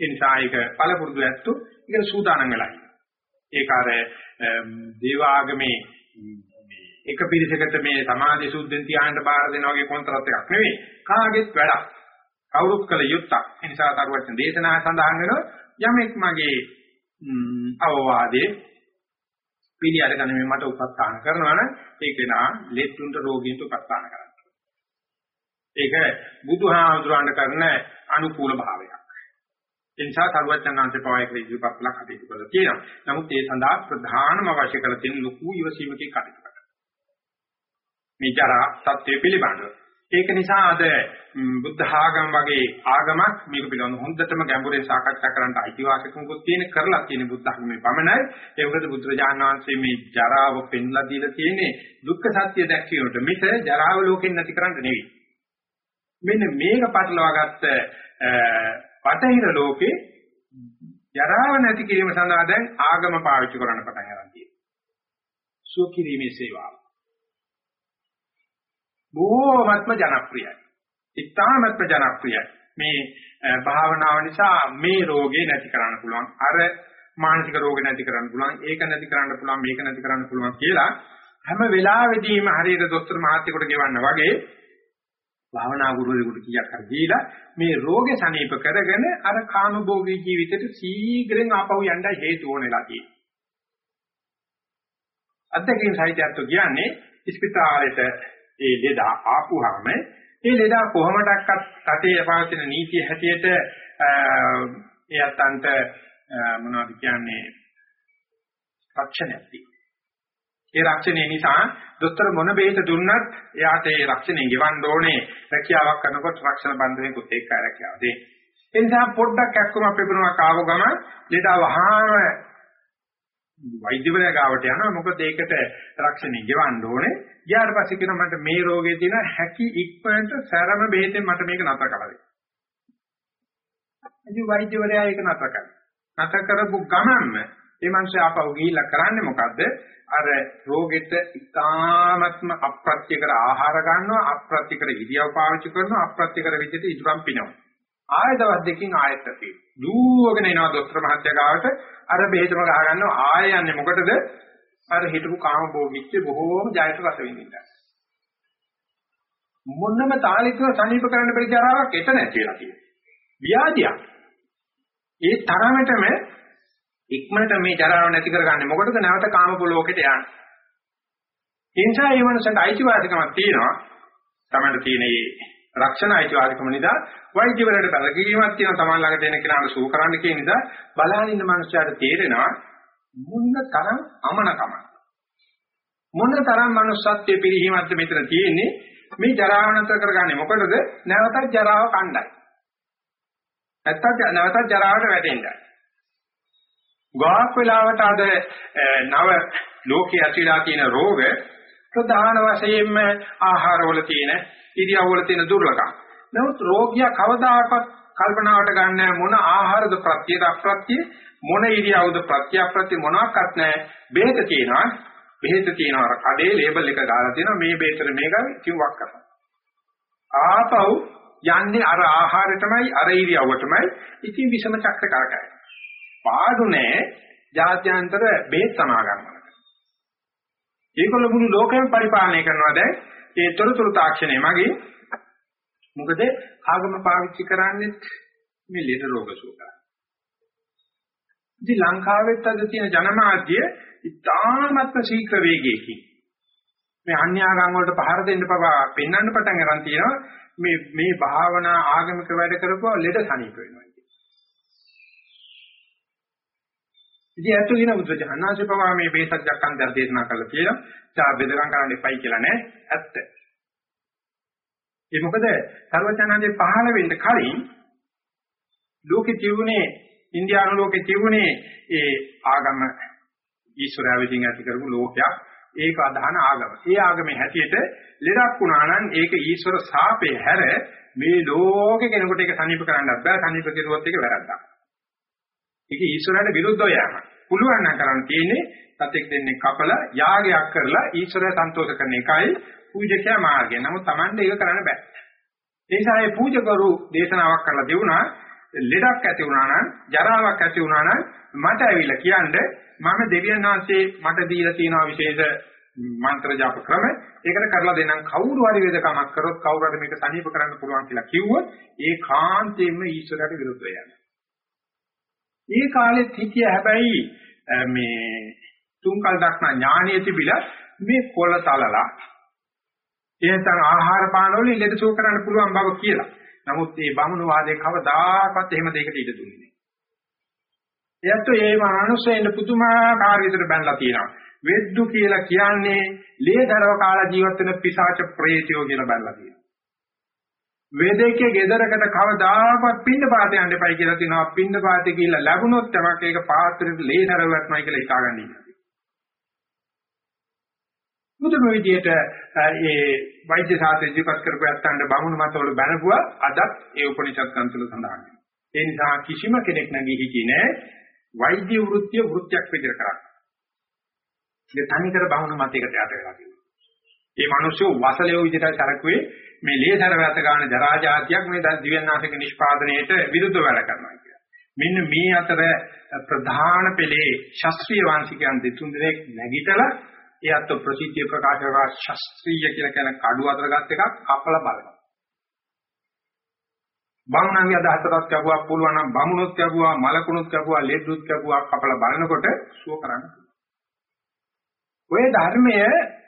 A: ඒ නිසා ඒක පළපුරුදු ඇත්තෝ ඒක සූදානම් වෙලා ඉන්න. ඒක අර දේවාගමේ එක පිරිසකට මේ සමාධි සුද්ධෙන් තියාන්න බාර දෙනා වගේ කොන්ත්‍රාත් එකක් නෙවෙයි. කාගෙත් වැඩක්. කවුරුත් කළ යුත්තක්. ඒ නිසා තරුවචන දේශනා සඳහන් වෙනවා යමෙක් මගේ අවවාදේ පිළි අරගෙන මේ මට උපස්ථාන කරනවා නම් ඒක නා ලෙට්ටුන්ට රෝගීන්ට උපස්ථාන කරනවා. ඒක බුදුහාමුදුරන්ට කරන අනුකූල භාවයක්. ඒ නිසා සරුවචනාංශේ පවයක ඉදිරිපත් ලක් කටයුතු කරලා තියෙනවා. නමුත් ඒ සඳහා ප්‍රධානම අවශ්‍ය කරලා තියෙන ලොකු ඉවසීමකින් කටයුතු කරනවා. මේ ජරා සත්‍ය පිළිබඳව ඒක නිසා අද බුද්ධ ආගම වගේ ආගමක් මේක පිළිබඳව හොඳටම ගැඹුරින් සාකච්ඡා කරන්න අයිතිවාසිකමකුත් තියෙන කරලා තියෙන බුද්ධ ආගමේ පමණයි. ඒ මොකද බුදුරජාණන් වහන්සේ මේ ජරාව පෙන්ලා දීලා තියෙන්නේ දුක්ඛ සත්‍ය දැක්වීමට මිස ජරාව ලෝකෙන් නැති කරන්න නෙවෙයි. මෙන්න මේක පටලවාගත්ත පතහිර ලෝකේ ජරාව නැති කිරීම සඳහා දැන් ආගම පාවිච්චි කරන්න පටන් ගන්න තියෙනවා. සුවකිරීමේ සේවාව. බොහෝමත්ම ජනප්‍රියයි. ඉතාමත්ම ජනප්‍රියයි. මේ භාවනාව නිසා මේ රෝගේ නැති කරන්න පුළුවන්. අර මානසික රෝග නැති කරන්න පුළුවන්. ඒක නැති කරන්න පුළුවන්. මේක නැති කරන්න පුළුවන් කියලා හැම වෙලාවෙදීම හරියට දොස්තර මහත්තයෙකුට ගෙවන්න වගේ භාවනා ගුරුවරයෙකුට කීයක් හරි දීලා මේ රෝගේ සනීප කරගෙන අර කාමභෝගී ජීවිතයට සීඝ්‍රයෙන් ආපහු යන්න හේතු ඕනෙලා තියෙනවා. අත්දැකීම් සාහිත්‍යයත් කියන්නේ ඉස්පිතාලෙට ඒ ලෙඩ ආපුවාම ඒ ලෙඩ කොහොමඩක්වත් රටේ පවතින නීතිය හැටියට ඒ අතන්ට මොනවද කියන්නේ රක්ෂණයක් තියෙනවා. ඒ රක්ෂණය නිසා දොස්තර මොන බෙහෙත දුන්නත් එයාට ඒ රක්ෂණය ගෙවන්න ඕනේ. රැකියාවක් කරනකොට රක්ෂණ බන්ධනයකුත් එක්ක රැකියාව දෙන්න. ඒ නිසා පොඩ්ඩක් ඇක්කම අපේ පුරුමක් ආව ගම ලෙඩ වහාම වෛද්‍යවරයා ගාවට යනවා මොකද ඒකට රක්ෂණය ගෙවන්න ඕනේ. ඊට පස්සේ කියනවා මට මේ රෝගේ තියෙන හැකි ඉක්මනට සැරම බෙහෙතෙන් මට මේක නතර කරලා දෙන්න. ඉතින් වෛද්‍යවරයා ඒක නතර කරනවා. නතර කරපු ගමන්ම ඒ මනුස්සයා ආපහු ගිහිල්ලා කරන්නේ මොකද්ද? අර රෝගෙට ඉතාමත්ම අප්‍රත්‍යකර ආහාර ගන්නවා, අප්‍රත්‍යකර ඉරියව් පාවිච්චි කරනවා, අප්‍රත්‍යකර විදිහට ඉදරම් පිනවනවා. ආය දවස් දෙකකින් ආයෙත් ඇති. දුවගෙන එනවා දොස්තර මහත්තයා ගාවට අර බෙහෙතම ගහ ගන්නවා ආයෙ යන්නේ මොකටද? අර හිටපු කාම භෝගිච්ච බොහෝම ජයත රස විඳින්න. මොන්නම තාලිකව සනීප කරන්න බැරි ජරාවක් එතන ඇති වෙලා තියෙනවා. ව්‍යාධියක්. ඒ තරමටම ඉක්මනට මේ ජරාව නැති කරගන්නේ මොකටද නැවත කාම පොලෝකෙට යන්නේ. ඒ නිසා මේ මනසට අයිතිවාසිකමක් තියෙනවා. තමයි තියෙන මේ රක්ෂණ අයිතිවාසිකම නිසා වෛද්‍යවරයාට බැලගීමක් තියෙනවා Taman ළඟ දෙන කෙනාට සූ කරන්න කියන නිසා බලන ඉන්න මනුස්සයාට තේරෙනවා මොන තරම් අමනකම මොන තරම් manussත්වයේ පිරිහීමක්ද මෙතන තියෙන්නේ මේ ජරාව නතර කරගන්නේ. මොකටද? නැවතත් ජරාව කණ්ඩායි නැත්තම් නැවතත් ජරාවට වැටෙන්නයි ගාක් වෙලාවට අද නව ලෝකයේ ඇතිලා තියෙන රෝග ප්‍රධාන වශයෙන්ම ආහාරවල තියෙන ඉරියව්වල තියෙන දුර්ලභකම්. නමුත් රෝගියා කවදාකවත් කල්පනාවට ගන්න මොන ආහාරද ප්‍රත්‍යද අප්‍රත්‍ය මොන ඉරියව්ද ප්‍රත්‍ය අප්‍රත්‍ය මොනවාක්වත් නැහැ. බෙහෙත තියෙනවා. බෙහෙත තියෙනවා. කඩේ ලේබල් එක දාලා තියෙනවා මේ බෙහෙතට මේක කිව්වක් කරනවා. ආපහු යන්නේ අර ආහාරයටමයි අර ඉරියව්වටමයි. ඉතින් විෂම චක්‍ර කරකැයි. පාඩු නැහැ ජාත්‍යන්තර බෙහෙත් සමාගම් වල. ඒගොල්ල මුළු ලෝකෙම පරිපාලනය කරනවා දැන් ඒ තොරතුරු තාක්ෂණය මගින් මොකද ආගම පාවිච්චි කරන්නේ මේ ලෙඩ රෝග සුවකරන. ඉතින් ලංකාවෙත් අද තියෙන ජනමාධ්‍ය ඉතාමත්ම ශීඝ්‍ර වේගයකින් මේ අන්‍යාගම් වලට පහර දෙන්න පවා පෙන්වන්න පටන් ගන්න තියෙනවා. මේ මේ භාවනා ආගමික වැඩ කරපුවා ලෙඩ සනීප වෙනවා. ඉතින් ඇත්ත කියන බුදුජානනාංශ පවා මේ බේසක් දක්කන් දර දේශනා කළා කියලා චා බෙදගම් කරන්න එපයි කියලා නෑ ඇත්ත. ඒ මොකද සර්වඥාන්සේ පහළ වෙන්න කලින් ලෝකෙ තිබුණේ ඉන්දියානු ලෝකෙ තිබුණේ ඒ ආගම ඊශ්වරය විසින් ඇති කරපු ලෝකයක් ඒක අදහන ආගම. ඒ ආගමේ හැටියට ලෙඩක් වුණා නම් ඒක ඊශ්වර සාපේ හැර මේ ලෝකෙ කෙනෙකුට ඒක සනීප කරන්නත් බෑ. සනීප කෙරුවොත් ඒක වැරද්දක්. ඒක ඊශ්වරයට විරුද්ධව යෑමක්. පුළුවන් නම් කරන්න තියෙන්නේ සතෙක් දෙන්නේ කපලා යාගයක් කරලා ඊශ්වරය සන්තෝෂ කරන එකයි පූජකයා මාර්ගය. නමුත් Tamande ඒක කරන්න බෑ. ඒ නිසා මේ පූජකරු දේශනාවක් කරලා දෙවුණා ලෙඩක් ඇති වුණා නම් ජරාවක් ඇති වුණා නම් මට ඇවිල්ලා කියන්නේ මම දෙවියන් වහන්සේ මට දීලා තියෙන විශේෂ මන්ත්‍ර ජප ක්‍රම ඒකට කරලා දෙන්නම් කවුරු හරි වේදකමක් කරොත් කවුරු හරි මේක සනීප කරන්න පුළුවන් කියලා කිව්වොත් ඒ කාන්තේම ඊශ්වරයට විරුද්ධ වෙනවා. ඒ කාලෙත් හිටිය හැබැයි මේ තුන්කල් දක්නා ඥානිය තිබිලා මේ කොළ තලලා එහෙනම් ආහාර පාන වලින් ලෙඩ සුව කරන්න පුළුවන් බව කියලා. නමුත් මේ බමුණු වාදයේ කවදාකවත් එහෙම දෙයකට ඉඩ දුන්නේ නැහැ. එයත් ඒ මානුෂයෙන් පුදුමාකාර විදිහට බැලලා තියෙනවා. වෙද්දු කියලා කියන්නේ ලේදරව කාලා ජීවත් වෙන පිසාච ප්‍රේතයෝ කියලා බැලලා තියෙනවා. වේදේකේ ගෙදරකට කවදාකවත් පින්න පාත යන්න එපයි කියලා තියෙනවා පින්න පාතේ කියලා ලැබුණොත් තමක් ඒක පාත්‍රෙට ලේනර වටනයි කියලා හිතාගන්න ඉන්නවා. මුදුම විදියට ඒ වෛද්‍ය ශාස්ත්‍රය ඉදිරිපත් කරපු ඇත්තන්ට බමුණු මතවල බැනපුවා අදත් ඒ උපනිෂද් ග්‍රන්ථවල සඳහන් වෙනවා. ඒ නිසා කිසිම කෙනෙක් නැගී හිටියේ නෑ වෛද්‍ය වෘත්තිය වෘත්තියක් විදිහට කරන්නේ. ඒ තනිකර බමුණු මතයකට යට වෙලා තියෙනවා. මේ මිනිස්සු වසලයෝ විදිහට කරකුවේ මේ ලේසර වැත ගන්න ජරා ජාතියක් මේ දිව්‍යනාථක නිෂ්පාදනයේට විරුද්ධව වැඩ කරනවා කියලා. මෙන්න මේ අතර ප්‍රධාන පෙළේ ශාස්ත්‍රීය වංශිකයන් දෙතුන් දෙනෙක් නැගිටලා ඒ අත ප්‍රසිද්ධිය ප්‍රකාශ කරලා ශාස්ත්‍රීය කියලා කියන කඩුව අතර ගත් එකක් කපලා බලනවා. බමුණන්ගේ අදහසටත් කැපුවා පුළුවන් නම් බමුණොත් කැපුවා මලකුණුත් කැපුවා ලෙඩුත් කැපුවා කපලා බලනකොට සුව කරන්න ඔය ධර්මය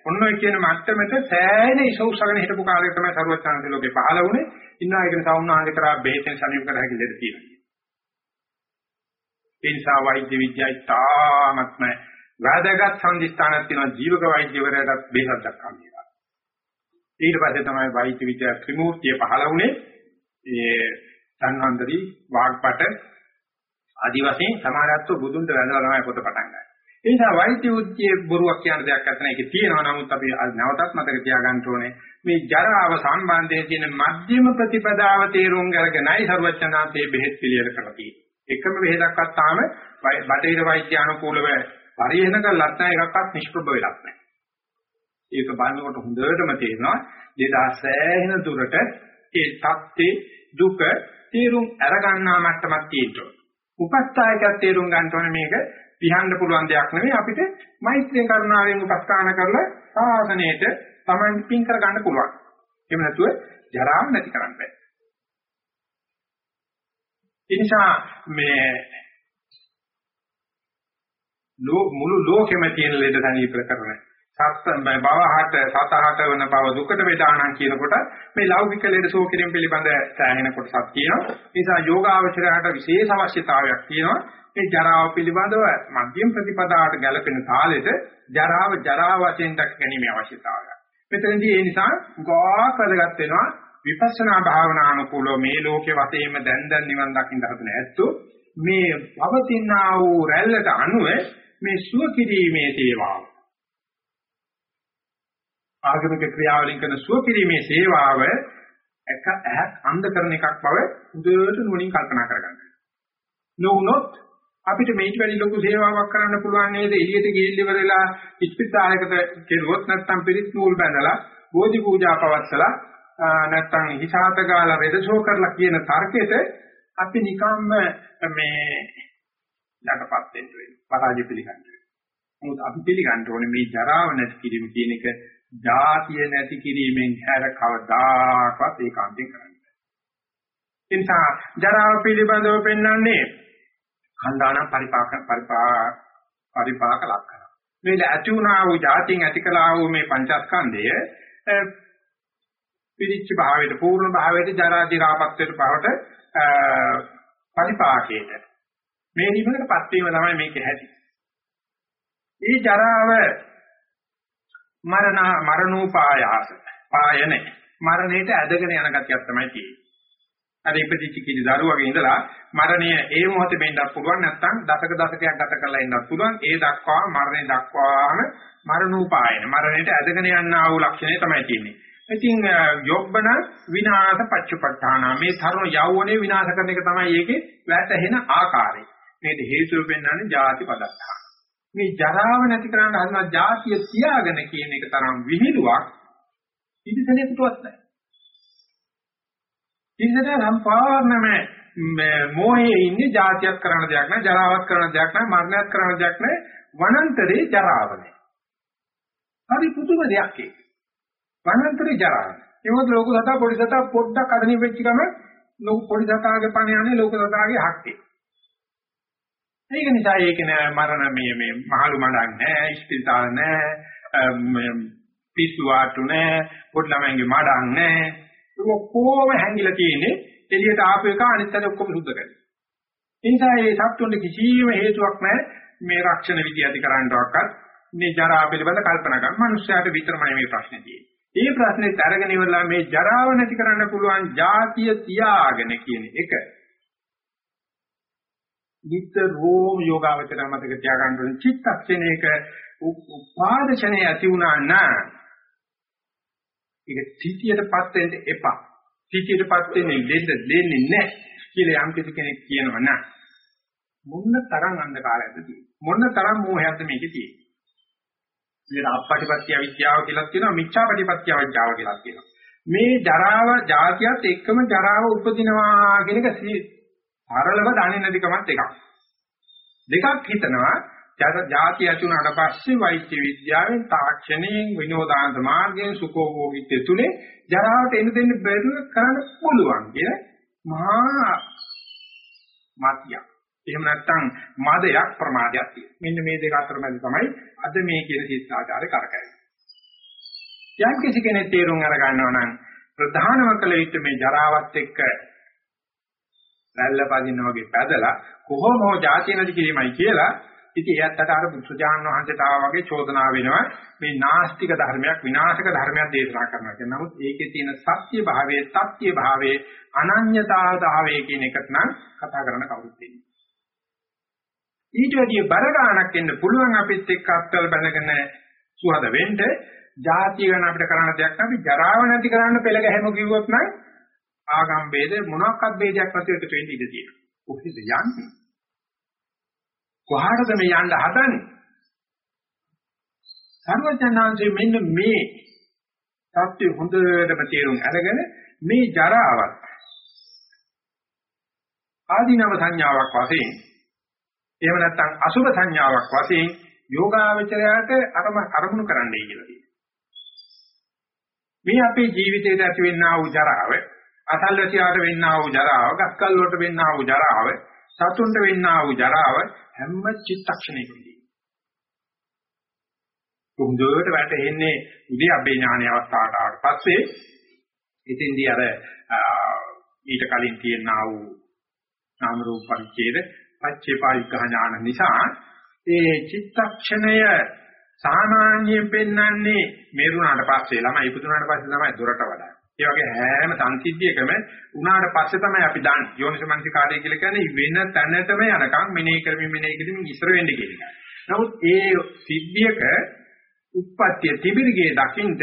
A: ඔන්න ඔය කියන මට්ටමට සෑහෙන ඉසෝසගෙන හිටපු කාලේ තමයි සරුවචාන්ති ලෝකේ පහළ වුණේ ඉන්නවා කියන සෞන්නාගේ තරහ බෙහෙතෙන් සනීප කර හැකි දෙයක් තියෙනවා. ඒ නිසා වෛද්‍ය විද්‍යාවයි තාමත්ම වැදගත් සම්දිස්ථානක් තියෙනවා. ජීවක වෛද්‍යවරයාට බෙහෙත් දක්වන්නේ ඊට පස්සේ තමයි වෛද්‍ය විද්‍යාව ත්‍රිමූර්තිය පහළ වුණේ ඒ සංහන්තරි වාග්පට ආදි වශයෙන් සමහරත්ව බුදුන්ට වැඳලා තමයි පොත පටන් ගන්නේ. ඒ නිසා වෛද්‍ය උද්දී බොරුවක් කියන දෙයක් අතන ඒකේ තියෙනවා. නමුත් අපි නැවතත් මතක තියාගන්න ඕනේ මේ ජරාව සම්බන්ධයෙන් තියෙන මධ්‍යම ප්‍රතිපදාව තේරුම් අරගෙනයි සර්වචනාන්තයේ බෙහෙත් පිළියෙල කරලා තියෙන්නේ. එකම බෙහෙතක්වත් තාම බටහිර වෛද්‍ය අනුකූලව පරිහරණය කරලත් නැහැ එකක්වත් නිෂ්ප්‍රභ වෙලක් නැහැ. ඒක බලනකොට හොඳටම තේරෙනවා 2000 සෑහෙන දුරට ඒ தත්ත්වේ දුක තේරුම් අරගන්නා මට්ටමක් තියෙනවා. උපස්ථායකයක් තේරුම් ගන්න ඕනේ මේක විහන්න පුළුවන් දෙයක් නෙවෙයි අපිට මෛත්‍රී කරුණාවෙන් උපස්ථාන කරලා සාසනයේට Taman පින් කර ගන්න පුළුවන්. එහෙම නැතුව ජරාව නැති කරන්න බෑ. ඒ නිසා මේ මුළු ලෝකෙම තියෙන ලෙඩ සනීප කරන සත්සම් බවහට සතහට වන බව දුකට වේදානම් කියනකොට මේ ලෞකික ලෙඩ සෝකිරීම පිළිබඳ සෑහෙන කොටසක් තියෙනවා. ඒ නිසා යෝගාවචරයට විශේෂ අවශ්‍යතාවයක් තියෙනවා. මේ ජරාව පිළිබඳව මධ්‍යම ප්‍රතිපදාවට ගැලපෙන තාලෙට ජරාව ජරා වශයෙන් දක් ගැනීම අවශ්‍යතාවයක්. මෙතනදී ඒ නිසා ගාක් වැදගත් වෙනවා විපස්සනා භාවනා අනුකූලව මේ ලෝකේ වශයෙන්ම දැන් දැන් නිවන් දකින්න හදන ඇත්තෝ මේ පවතිනා වූ රැල්ලට අනුව මේ සුව කිරීමේ සේවාව ආගමික ක්‍රියාවලින් කරන සුවපිරීමේ සේවාව එක ඇහක් අන්ධ කරන එකක් බව හොඳට නුවණින් කල්පනා කරගන්න. නොවුනොත් අපිට මේක වැඩි ලොකු සේවාවක් කරන්න පුළුවන් නේද එළියට ගිහින් ඉවරලා ඉස්පිතාලයකට කෙරුවොත් නැත්නම් පිරිත් නූල් බැඳලා බෝධි පූජා පවත්සලා නැත්නම් හිසాత ගාලා රෙදසෝ කරලා කියන තර්කෙට අපි නිකම්ම මේ යටපත් වෙන්න වෙනවා. පරාජය පිළිගන්න වෙනවා. මොකද අපි පිළිගන්න ඕනේ මේ ජරාව නැති කිරීම කියන එක ಜಾතිය නැති කිරීමෙන් හැර කවදාකවත් ඒකාන්තයෙන් කරන්නේ නැහැ. ඒ නිසා ජරාව පිළිබඳව පෙන්වන්නේ කන්දාන පරිපාක පරිපාක පරිපාක ලක්ෂණ. මේ ඇති වුණා වූ ಜಾතියෙන් ඇති කළා වූ මේ පංචස්කන්ධය පිරිච්ච භාවයට පූර්ණ භාවයට ජරා දිරාපත්වයට බවට පරිපාකයට මේ නිවනටපත් වීම තමයි මේකේ හැටි. මේ ජරාව මරණ මරණෝපායාස පායනේ මරණයට ඇදගෙන යන ගතියක් තමයි තියෙන්නේ. අර ඉපදිච්ච කිසි දරුවගේ ඉඳලා මරණය ඒ මොහොතේ වෙන්නත් පුළුවන් නැත්නම් දශක දශකයක් ගත කරලා ඉන්නත් පුළුවන් ඒ දක්වා මරණය දක්වාම මරණෝපායන මරණයට ඇදගෙන යනා වූ ලක්ෂණය තමයි තියෙන්නේ. ඉතින් යොබ්බන විනාශ පච්චපට්ඨාන මේ තරුණ යෞවනේ විනාශ කරන එක තමයි ඒකේ වැටහෙන ආකාරය. මේක හේතුව වෙන්නන්නේ ಜಾති පදත්තා. මේ ජරාව නැති කරන්න හදන જાතිය තියාගෙන කියන එක තරම් විහිළුවක් ඉදිසනෙකටවත් නැහැ. ඉදිසන සම්පූර්ණම මොහේ ඉන්නේ જાතියක් කරන දෙයක් නෑ, ජරාවක් කරන දෙයක් නෑ, මරණයක් කරන දෙයක් නෑ, වනාන්තරේ ජරාව නෑ. හරි පුදුම දෙයක් ඒක. වනාන්තරේ ජරාව. ඒ මොකද ලෝක සතා පොඩි සතා පොඩ්ඩක් අදණි වෙච්ච ගම ලෝක පොඩි සතාගේ පණ යන්නේ ලෝක සතාගේ හක්කේ. ඒක නිසා ඒක නෑ මරණ මේ මේ මහලු මඩක් නෑ ඉස්පිරිතාල නෑ පිස්සු වාටු නෑ පොඩි ළමයින්ගේ මඩක් නෑ ඒක කොහොම හැංගිලා තියෙන්නේ එළියට ආපු එක අනිත් අත ඔක්කොම සුද්ධ කරගන්න. ඒ නිසා මේ සත්තුන්ට කිසිම හේතුවක් නෑ මේ රක්ෂණ විදි ඇති කරන්නවක්වත් මේ ජරා පිළිබඳ කල්පනා කරන මනුස්සයාට විතරමයි මේ ප්‍රශ්නේ තියෙන්නේ. මේ ප්‍රශ්නේ අරගෙන ඉවරලා මේ ජරාව නැති කරන්න පුළුවන් ಜಾතිය තියාගෙන කියන එක නිතරම යෝගාවචර මතක තියාගන්න ඕනේ චිත්තක්ෂණයක උපාදචනේ ඇති වුණා නම් ඒක සිටියටපත් වෙන්න එපා. සිටියටපත් වෙන්නේ දෙන්න දෙන්නේ නැහැ කියලා යම් කෙනෙක් කියනවා නම් මොන්න තරම් අන්ධකාරයක්ද තියෙන්නේ. මොන්න තරම් මෝහයක්ද මේකේ තියෙන්නේ. මේකට අපපටිපත්‍ය විද්‍යාව කියලා කියනවා මිච්ඡාපටිපත්‍ය විද්‍යාව කියලා කියනවා. මේ ජරාව જાතියත් එක්කම ජරාව උපදිනවා කියන එක සරලව දන්නේ නැතිකමත් එකක්. දෙකක් හිතනවා ජාති ඇති වුණාට පස්සේ වෛද්‍ය විද්‍යාවෙන් තාක්ෂණයෙන් විනෝදාන්ත මාර්ගයෙන් සුඛෝභෝගීත්වය තුනේ ජරාවට එන දෙන්න බැරුව කරන්න පුළුවන් කියන මහා මාතියක්. එහෙම නැත්නම් මදයක් ප්‍රමාදයක් තියෙනවා. මෙන්න මේ දෙක අතර මැද තමයි අද මේ කියන ශිෂ්ටාචාරය කරකැවෙන්නේ. යම් කිසි කෙනෙක් තේරුම් අර ගන්නවා නම් ප්‍රධානම කළ යුත්තේ මේ ජරාවත් එක්ක රැල්ල පදින්න වගේ පැදලා කොහොම හෝ જાති නැති කිරීමයි කියලා ඉතින් එයාත් අර බුදුජාණන් වහන්සේට ආවා වගේ චෝදනා වෙනවා. මේ නාස්තික ධර්මයක් විනාශක ධර්මයක් දේශනා කරනවා කියන. නමුත් ඒකේ තියෙන සත්‍ය භාවයේ සත්‍ය භාවයේ අනන්‍යතාවය කියන එකත් නම් කතා කරන්න කවුරුත් දෙන්නේ ඊට වැඩිය බර ගන්නක් එන්න පුළුවන් අපිත් එක්ක අත්වල බැඳගෙන සුහද වෙන්න. ජාතිය ගැන අපිට කරන්න දෙයක් නැහැ අපි ජරාව නැති කරන්න පෙළ ගැහෙමු කිව්වොත් නම් ආගම් ભેද මොනක්වත් ભેදයක් නැතුව එකතු වෙන්න ඉඩ තියෙනවා. කොහේද යන්නේ? කොහාටද මේ යන්න හදන්නේ? සර්වඥාන්සේ මෙන්න මේ සත්‍ය හොඳටම තේරුම් අරගෙන මේ ජරාවත් ආදීනව සංඥාවක් වශයෙන් එහෙම නැත්නම් අසුභ සංඥාවක් වශයෙන් යෝගාවචරයට අරම අරමුණු කරන්නයි කියලා කියනවා. මේ අපේ ජීවිතේට ඇති වෙන්නා වූ ජරාව, අසල්වැසියාට වෙන්නා වූ ජරාව, ගස්කල් වලට වෙන්නා වූ ජරාව, සතුන්ට වෙන්නා වූ ජරාව හැම චිත්තක්ෂණයකදී. හොඳට වැටෙන්නේ උදී අබ්බේ ඥානය අවස්ථාවට ආවට පස්සේ ඉතින්දී අර ඊට කලින් තියෙනා වූ නාම රූප පරිච්ඡේද පච්චේපායික ඥාන නිසා ඒ චිත්තක්ෂණය සාමාන්‍යයෙන් පෙන්වන්නේ මේරුණාට පස්සේ ළමයි ඉපදුනාට පස්සේ තමයි දොරට වඩා. ඒ වගේ හැම සංසිද්ධියකම උනාට පස්සේ තමයි අපි දන්නේ යෝනිසමනසිකාරය කියලා කියන්නේ වෙන තැනටම යනකම් මෙනෙහි කරමින් මෙනෙහි කරමින් ඉස්සර වෙන්න කියන එක. නමුත් ඒ සිද්ධියක උප්පත්තිය තිබිරිගේ දකින්ට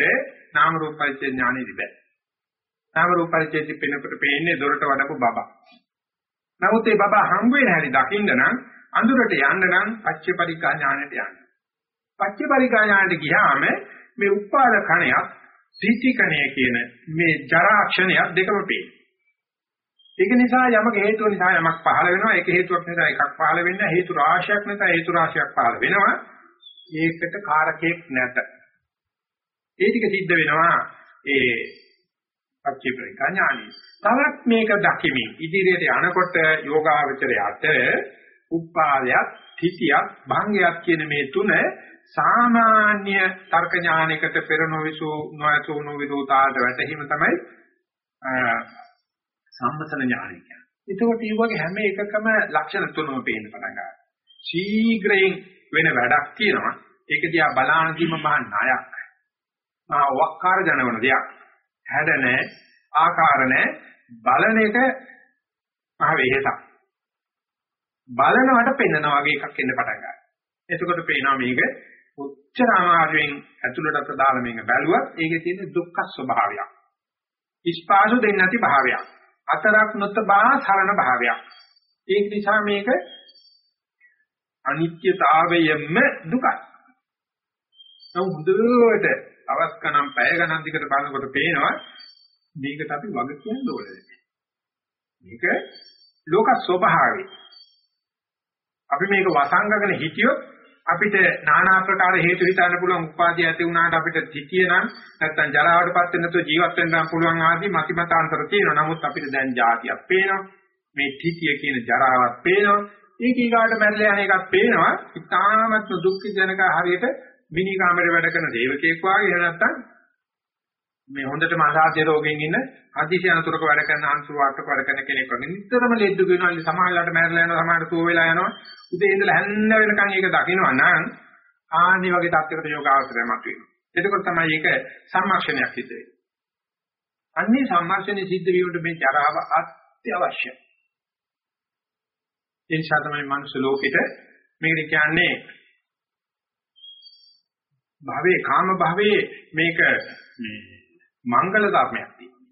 A: නාම රූප පරිච්ඡේ ඥානෙ දිබෑ. නාම රූප පරිච්ඡේදි පෙනකොට පේන්නේ දොරට වඩපු බබා. නමුත් ඒ බබා හම්බ වෙන හැටි දකින්න නම් අඳුරට යන්න නම් පච්ච පරිකා ඥානෙට යන්න. පච්ච පරිකා ඥානෙට ගියාම මේ උපාද කණයක් සීතිකණය කියන මේ ජරා ක්ෂණයක් දෙකම පේනවා. ඒක නිසා යමක හේතුව නිසා යමක් පහළ වෙනවා. ඒක හේතුවක් නිසා එකක් පහළ වෙන්නේ හේතු රාශියක් නිසා හේතු රාශියක් පහළ වෙනවා. ඒකට කාරකයක් නැත. ඒ ටික සිද්ධ වෙනවා. ඒ පච්චේ ප්‍රඥාණි තවත් මේක දකිමින් ඉදිරියට යනකොට යෝගාවචරයට උපාදයක් තිතියක් භංගයක් කියන මේ තුන සාමාන්‍ය තර්ක ඥානයකට පෙර නොවිසු නොයතු නොවිදෝතාට වැටීම තමයි සම්මතන ඥානය කියන්නේ. ඒකෝට මේ වගේ හැම එකකම ලක්ෂණ තුනම පේන්න පටන් ගන්නවා. ශීඝ්‍රයෙන් වෙන වැඩක් තියෙනවා. ඒක දිහා බලානදීම මහා ණයක්. මහා වක්කාර ජනවන දෙයක්. හැඩ නැහැ, ආකාර නැහැ, බලන එක මහ වෙහෙසක්. බලනවට පෙන්නනා වගේ එකක් එන්න පටන් ගන්නවා. එතකොට පේනවා මේක උච්චර අමාරුවෙන් ඇතුළටත් දාලා මේක බැලුවත් ඒකේ තියෙන දුක්ඛ ස්වභාවයක්. ඉස්පාසු දෙන්නේ නැති භාවයක්. අතරක් නොතබා සරණ භාවයක්. ඒක නිසා මේක අනිත්‍යතාවයෙන්ම දුකයි. නමුත් හොඳට අවස්කනම් පැය ගණන් දිගට බලනකොට පේනවා මේකට අපි වග කියන්න ඕනේ. මේක ලෝක ස්වභාවය. අපි මේක වසංගගෙන හිටියොත් අපිට নানা ආකාර හේතු හිතන්න පුළුවන් උපාදී ඇති වුණාට අපිට තිතිය නම් නැත්තම් ජරාවටපත් වෙන තු ජීවත් වෙන්න පුළුවන් ආදී මතිමතාන්තර තියෙනවා. නමුත් අපිට දැන් જાතියක් පේනවා. මේ තිතිය කියන ජරාවක් පේනවා. ඒක ඊගාට මැරලා යන එකක් පේනවා. ඉතාමත්ම දුක්ඛ ජනක හරියට මිනි කාමරේ වැඩ කරන දේවකෙක් වගේ එහෙම නැත්තම් මේ හොඳටම අසාධ්‍ය රෝගෙන් ඉන්න අධිශය අනතුරක වැඩ කරන අංශු වාටක වැඩ කරන කෙනෙක් වගේ. නිතරම ලෙඩ වෙනවා. සමාහලට මැරලා යනවා සමහරට තුව වෙලා යනවා. උදේ ඉඳලා හැන්ද වෙනකන් ඒක දකිනවා නම් ආනි වගේ තත්ත්වයකට යෝගාවචරය මත වෙනවා එතකොට තමයි ඒක සම්මාක්ෂණයක් සිද්ධ වෙන්නේ. අන්නේ සම්මාක්ෂණය සිද්ධ වීමට මේ ජරාව අත්‍යවශ්‍යයි. ඒ නිසා තමයි මනුස්ස ලෝකෙට මේක කියන්නේ භවයේ කාම භවයේ මේක මේ මංගල ධර්මයක් තියෙනවා.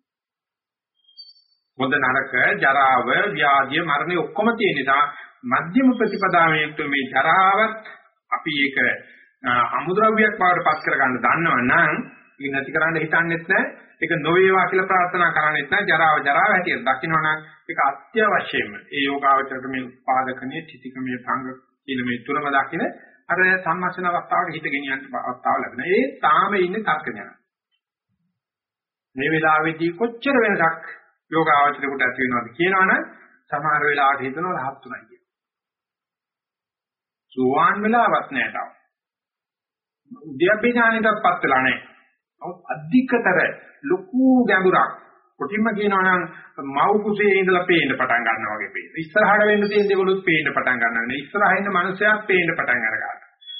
A: හොඳ නරක, ජරාව, ව්‍යාධිය, මරණය ඔක්කොම තියෙන නිසා මධ්‍යම ප්‍රතිපදාවේ මේ ජරාවත් අපි ඒක අමුද්‍රව්‍යයක් බවට පත් කරගන්න දන්නවනම් ඒක නැති කරන්න හිතන්නෙත් නැහැ. ඒක නොවේවා කියලා ප්‍රාර්ථනා කරන්නෙත් නැහැ. ජරාව ජරාව හැටියට දකින්නවනම් ඒක අත්‍යවශ්‍යම. ඒ යෝගාවචරයට මේ උපාදකනේ, තිතිකමේ භංග කියන මේ තුනම දකින්න අර සම්මස්න අවස්ථාවට හිත ගෙනියන්න අවස්ථාව ලැබෙනවා. ඒ තාම ඉන්නේ තර්ක ඥාන. මේ වෙලාවේදී කොච්චර වෙනසක් යෝගාවචරයට ඇති වෙනවද කියනවනම් සමහර වෙලාවට හිතනවා රහත් උනායි කියලා. සෝවාන් වෙලාවක් නෑ තාම. උද්‍යප්පේ ඥානෙටපත් වෙලා නෑ. නමුත් අධිකතර ලොකු ගැඹුරක් කොටින්ම කියනවා නම් මව් කුසේ ඉඳලා පේන්න පටන් ගන්නවා වගේ පේන. ඉස්සරහට වෙන්න තියෙන දේවලුත් පේන්න පටන් ගන්නවා. ඉස්සරහින් ඉන්න මනුස්සයෙක් පේන්න පටන් අරගන්නවා.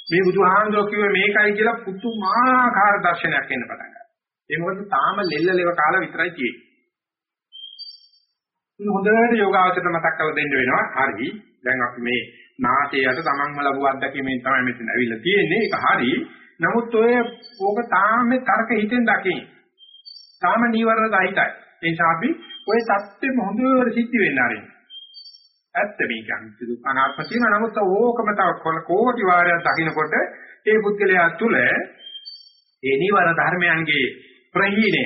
A: මේ බුදුහාමුදුරුවෝ කිව්වේ මේකයි කියලා පුදුමාකාර දර්ශනයක් එන්න පටන් ගන්නවා. ඒ මොකද තාම ලෙල්ලලෙව කාලා විතරයි තියෙන්නේ. ඉතින් හොඳට යෝගාවචරයට මතක් කරලා දෙන්න වෙනවා. හරි. දැන් අපි මේ නාසයට තමන්ම ලැබුව අත්දැකීමෙන් තමයි මෙතන ඇවිල්ලා තියෙන්නේ. ඒක හරි. නමුත් ඔය ඕක තාම තර්ක හිතෙන් දකින්න. තාම නීවරණ දහිතයි. ඒ නිසා අපි ඔය தත්ත්වෙ හොඳට සිද්ධ වෙන්න ආරෙන්න. ඇත්ත මේක අනිත්‍ය දුක්ඛ අනාත්ම කියන නමුත් ඕකම තව කෝටි වාරයක් දකින්නකොට ඒ පුද්ගලයා තුළ ඒ නීවර ධර්මයන්ගේ ප්‍රහීණය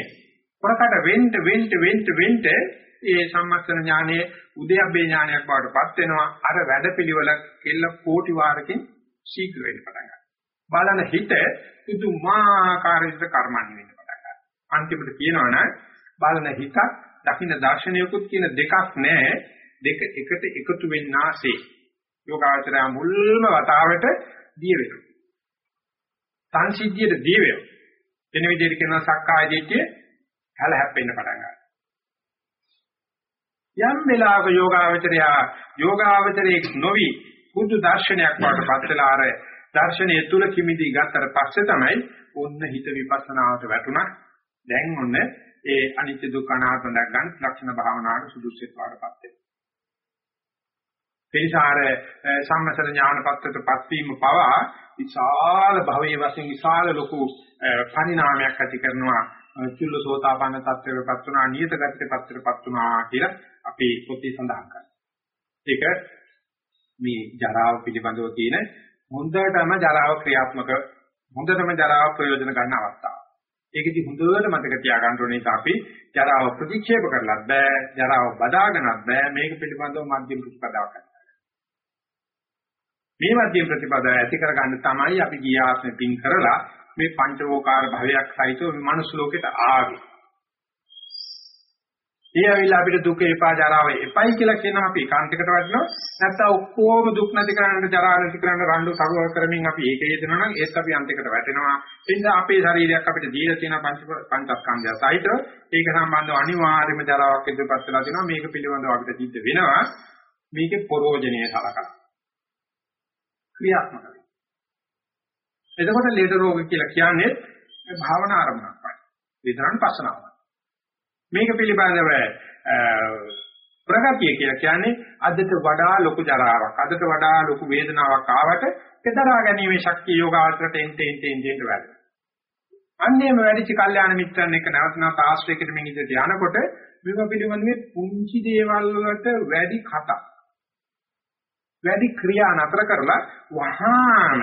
A: ප්‍රකට වෙන්න වෙන්න වෙන්න වෙන්න ඒ සම්මස්තන ඥානයේ උද්‍යප්පේ ඥානයක් බවට පත් වෙනවා. අර වැඩපිළිවෙල කෙල්ල කෝටි වාරකින් ශීඝ්‍ර වෙන්න පටන් ගන්නවා. බලන හිත පුදුමාකාර විදිහට කර්මන්නේ වෙන්න පටන් ගන්නවා. අන්තිමට කියනවනම් බලන හිතක් දකින්න දර්ශනයකුත් කියන දෙකක් නැහැ. දෙක එකට එකතු වෙන්නාසේ යෝගාචරය මුල්ම වතාවට දිය වෙනවා. සංසිද්ධියට දිය වෙනවා. වෙන විදිහට කියනවා සක්කාය දිට්ඨිය හැල හැප්පෙන්න පටන් ගන්නවා. යම් වෙලාවක යෝගාචරය යෝගාචරයේ නොවි බුදු දර්ශනයක් වඩපත් වෙලා අර දර්ශනය තුල කිමිදී ගත්තට පස්සේ තමයි ඔන්න හිත විපස්සනාවට වැටුණා. දැන් ඔන්න ඒ අනිත්‍ය දුක්ඛ අනාත්ම දැක් ගන්න ලක්ෂණ භාවනාවට සුදුසුත් වඩපත් වෙනවා. පිළිසාර සම්මසර ඥානපත්‍රයටපත් වීම පවා විශාල භවයේ වශයෙන් විශාල ලොකු පරිණාමයක් ඇති කරනවා චුල්ලසෝතාපන්න තත්ත්වයටපත් වුණා නියත ගතියටපත් වුණා කියලා අපි පොතේ සඳහන් කරනවා. ඒක මේ ජරාව පිළිබඳව තියෙන හොඳටම ජරාව ක්‍රියාත්මක හොඳටම ජරාව ප්‍රයෝජන ගන්න අවස්ථාව. ඒකෙදි හොඳට මතක තියාගන්න ඕනේ අපි ජරාව ප්‍රතික්ෂේප කරලත් බෑ ජරාව බදාගන්නත් බෑ මේක පිළිබඳව මධ්‍යම ප්‍රතිපදාවක් මේ මධ්‍යම ප්‍රතිපදාව ඇති කරගන්න තමයි අපි ගිය ආත්මෙ පින් කරලා මේ පංචවෝකාර භවයක් සහිතව මේ මනුස්ස ලෝකෙට ආවේ. ඒ ඇවිල්ලා අපිට දුක එපා ජරාව එපයි කියලා කියනවා අපි ඒකාන්තයකට වඩනවා. නැත්නම් ඔක්කොම දුක් නැති කරන්න ජරා නැති කරන්න රණ්ඩු සරුව කරමින් අපි ඒක හේතනවා නම් ඒත් අපි අන්තයකට වැටෙනවා. ඒ නිසා අපේ ශරීරයක් අපිට දීලා තියෙන පංච පංචස්කන්ධය සහිතව ඒක සම්බන්ධව අනිවාර්යයෙන්ම ජරාවක් ඉදිරිපත් වෙලා දෙනවා. මේක පිළිබඳව අපිට සිද්ධ වෙනවා. මේකේ පරෝජනීය සලකනවා. ක්‍රියාත්මක වෙනවා. එතකොට ලෙඩ රෝග කියලා කියන්නේ භාවනා ආරම්භයක් වගේ. වේදනාන් පස්සනාවක්. මේක පිළිබඳව ප්‍රගතිය කියලා කියන්නේ අදට වඩා ලොකු ජරාවක්, අදට වඩා ලොකු වේදනාවක් ආවට කතරා ගැනීමේ ශක්තිය යෝගාචරයට එන්ට එන්ට එන්ට වැඩි. අන්නේම වැඩිච කල්යාණ මිත්‍රන් එක්ක නැවත නැවත ආශ්‍රයකට මෙන් ඉඳට යනකොට මේක පිළිබඳ මේ පුංචි දේවල් වලට වැඩි කතා වැඩි ක්‍රියා නතර කරලා වහාම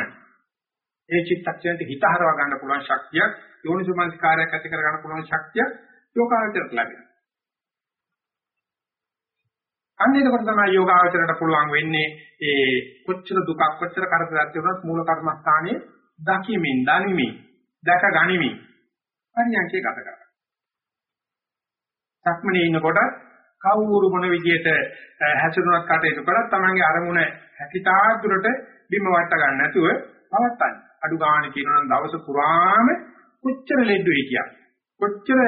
A: ඒ චිත්තක්ෂණයට හිත හරවා ගන්න පුළුවන් ශක්තියක් යෝනිසෝමනස්කාරයක් ඇති කර ගන්න පුළුවන් ශක්තියක් යෝගාචරයට ලැබෙනවා. අන්න එතකොට තමයි යෝගාචරයට පුළුවන් වෙන්නේ ඒ කොච්චර දුකක් කොච්චර කරදරයක් තිබුණත් මූල කර්මස්ථානයේ දකිමින් දනිමින් දැක ගනිමින් පරියන්කේ ගත කරගන්න. සක්මනේ ඉන්නකොට කවුරු මොන විදියට හැසිරුණක් කටයුතු කරත් Tamange අරමුණ හැකිතා දුරට බිම වට ගන්න නැතුව පවත්තන්න. අඩු ගානේ කියනවා දවස පුරාම කොච්චර ලෙඩ වෙයි කොච්චර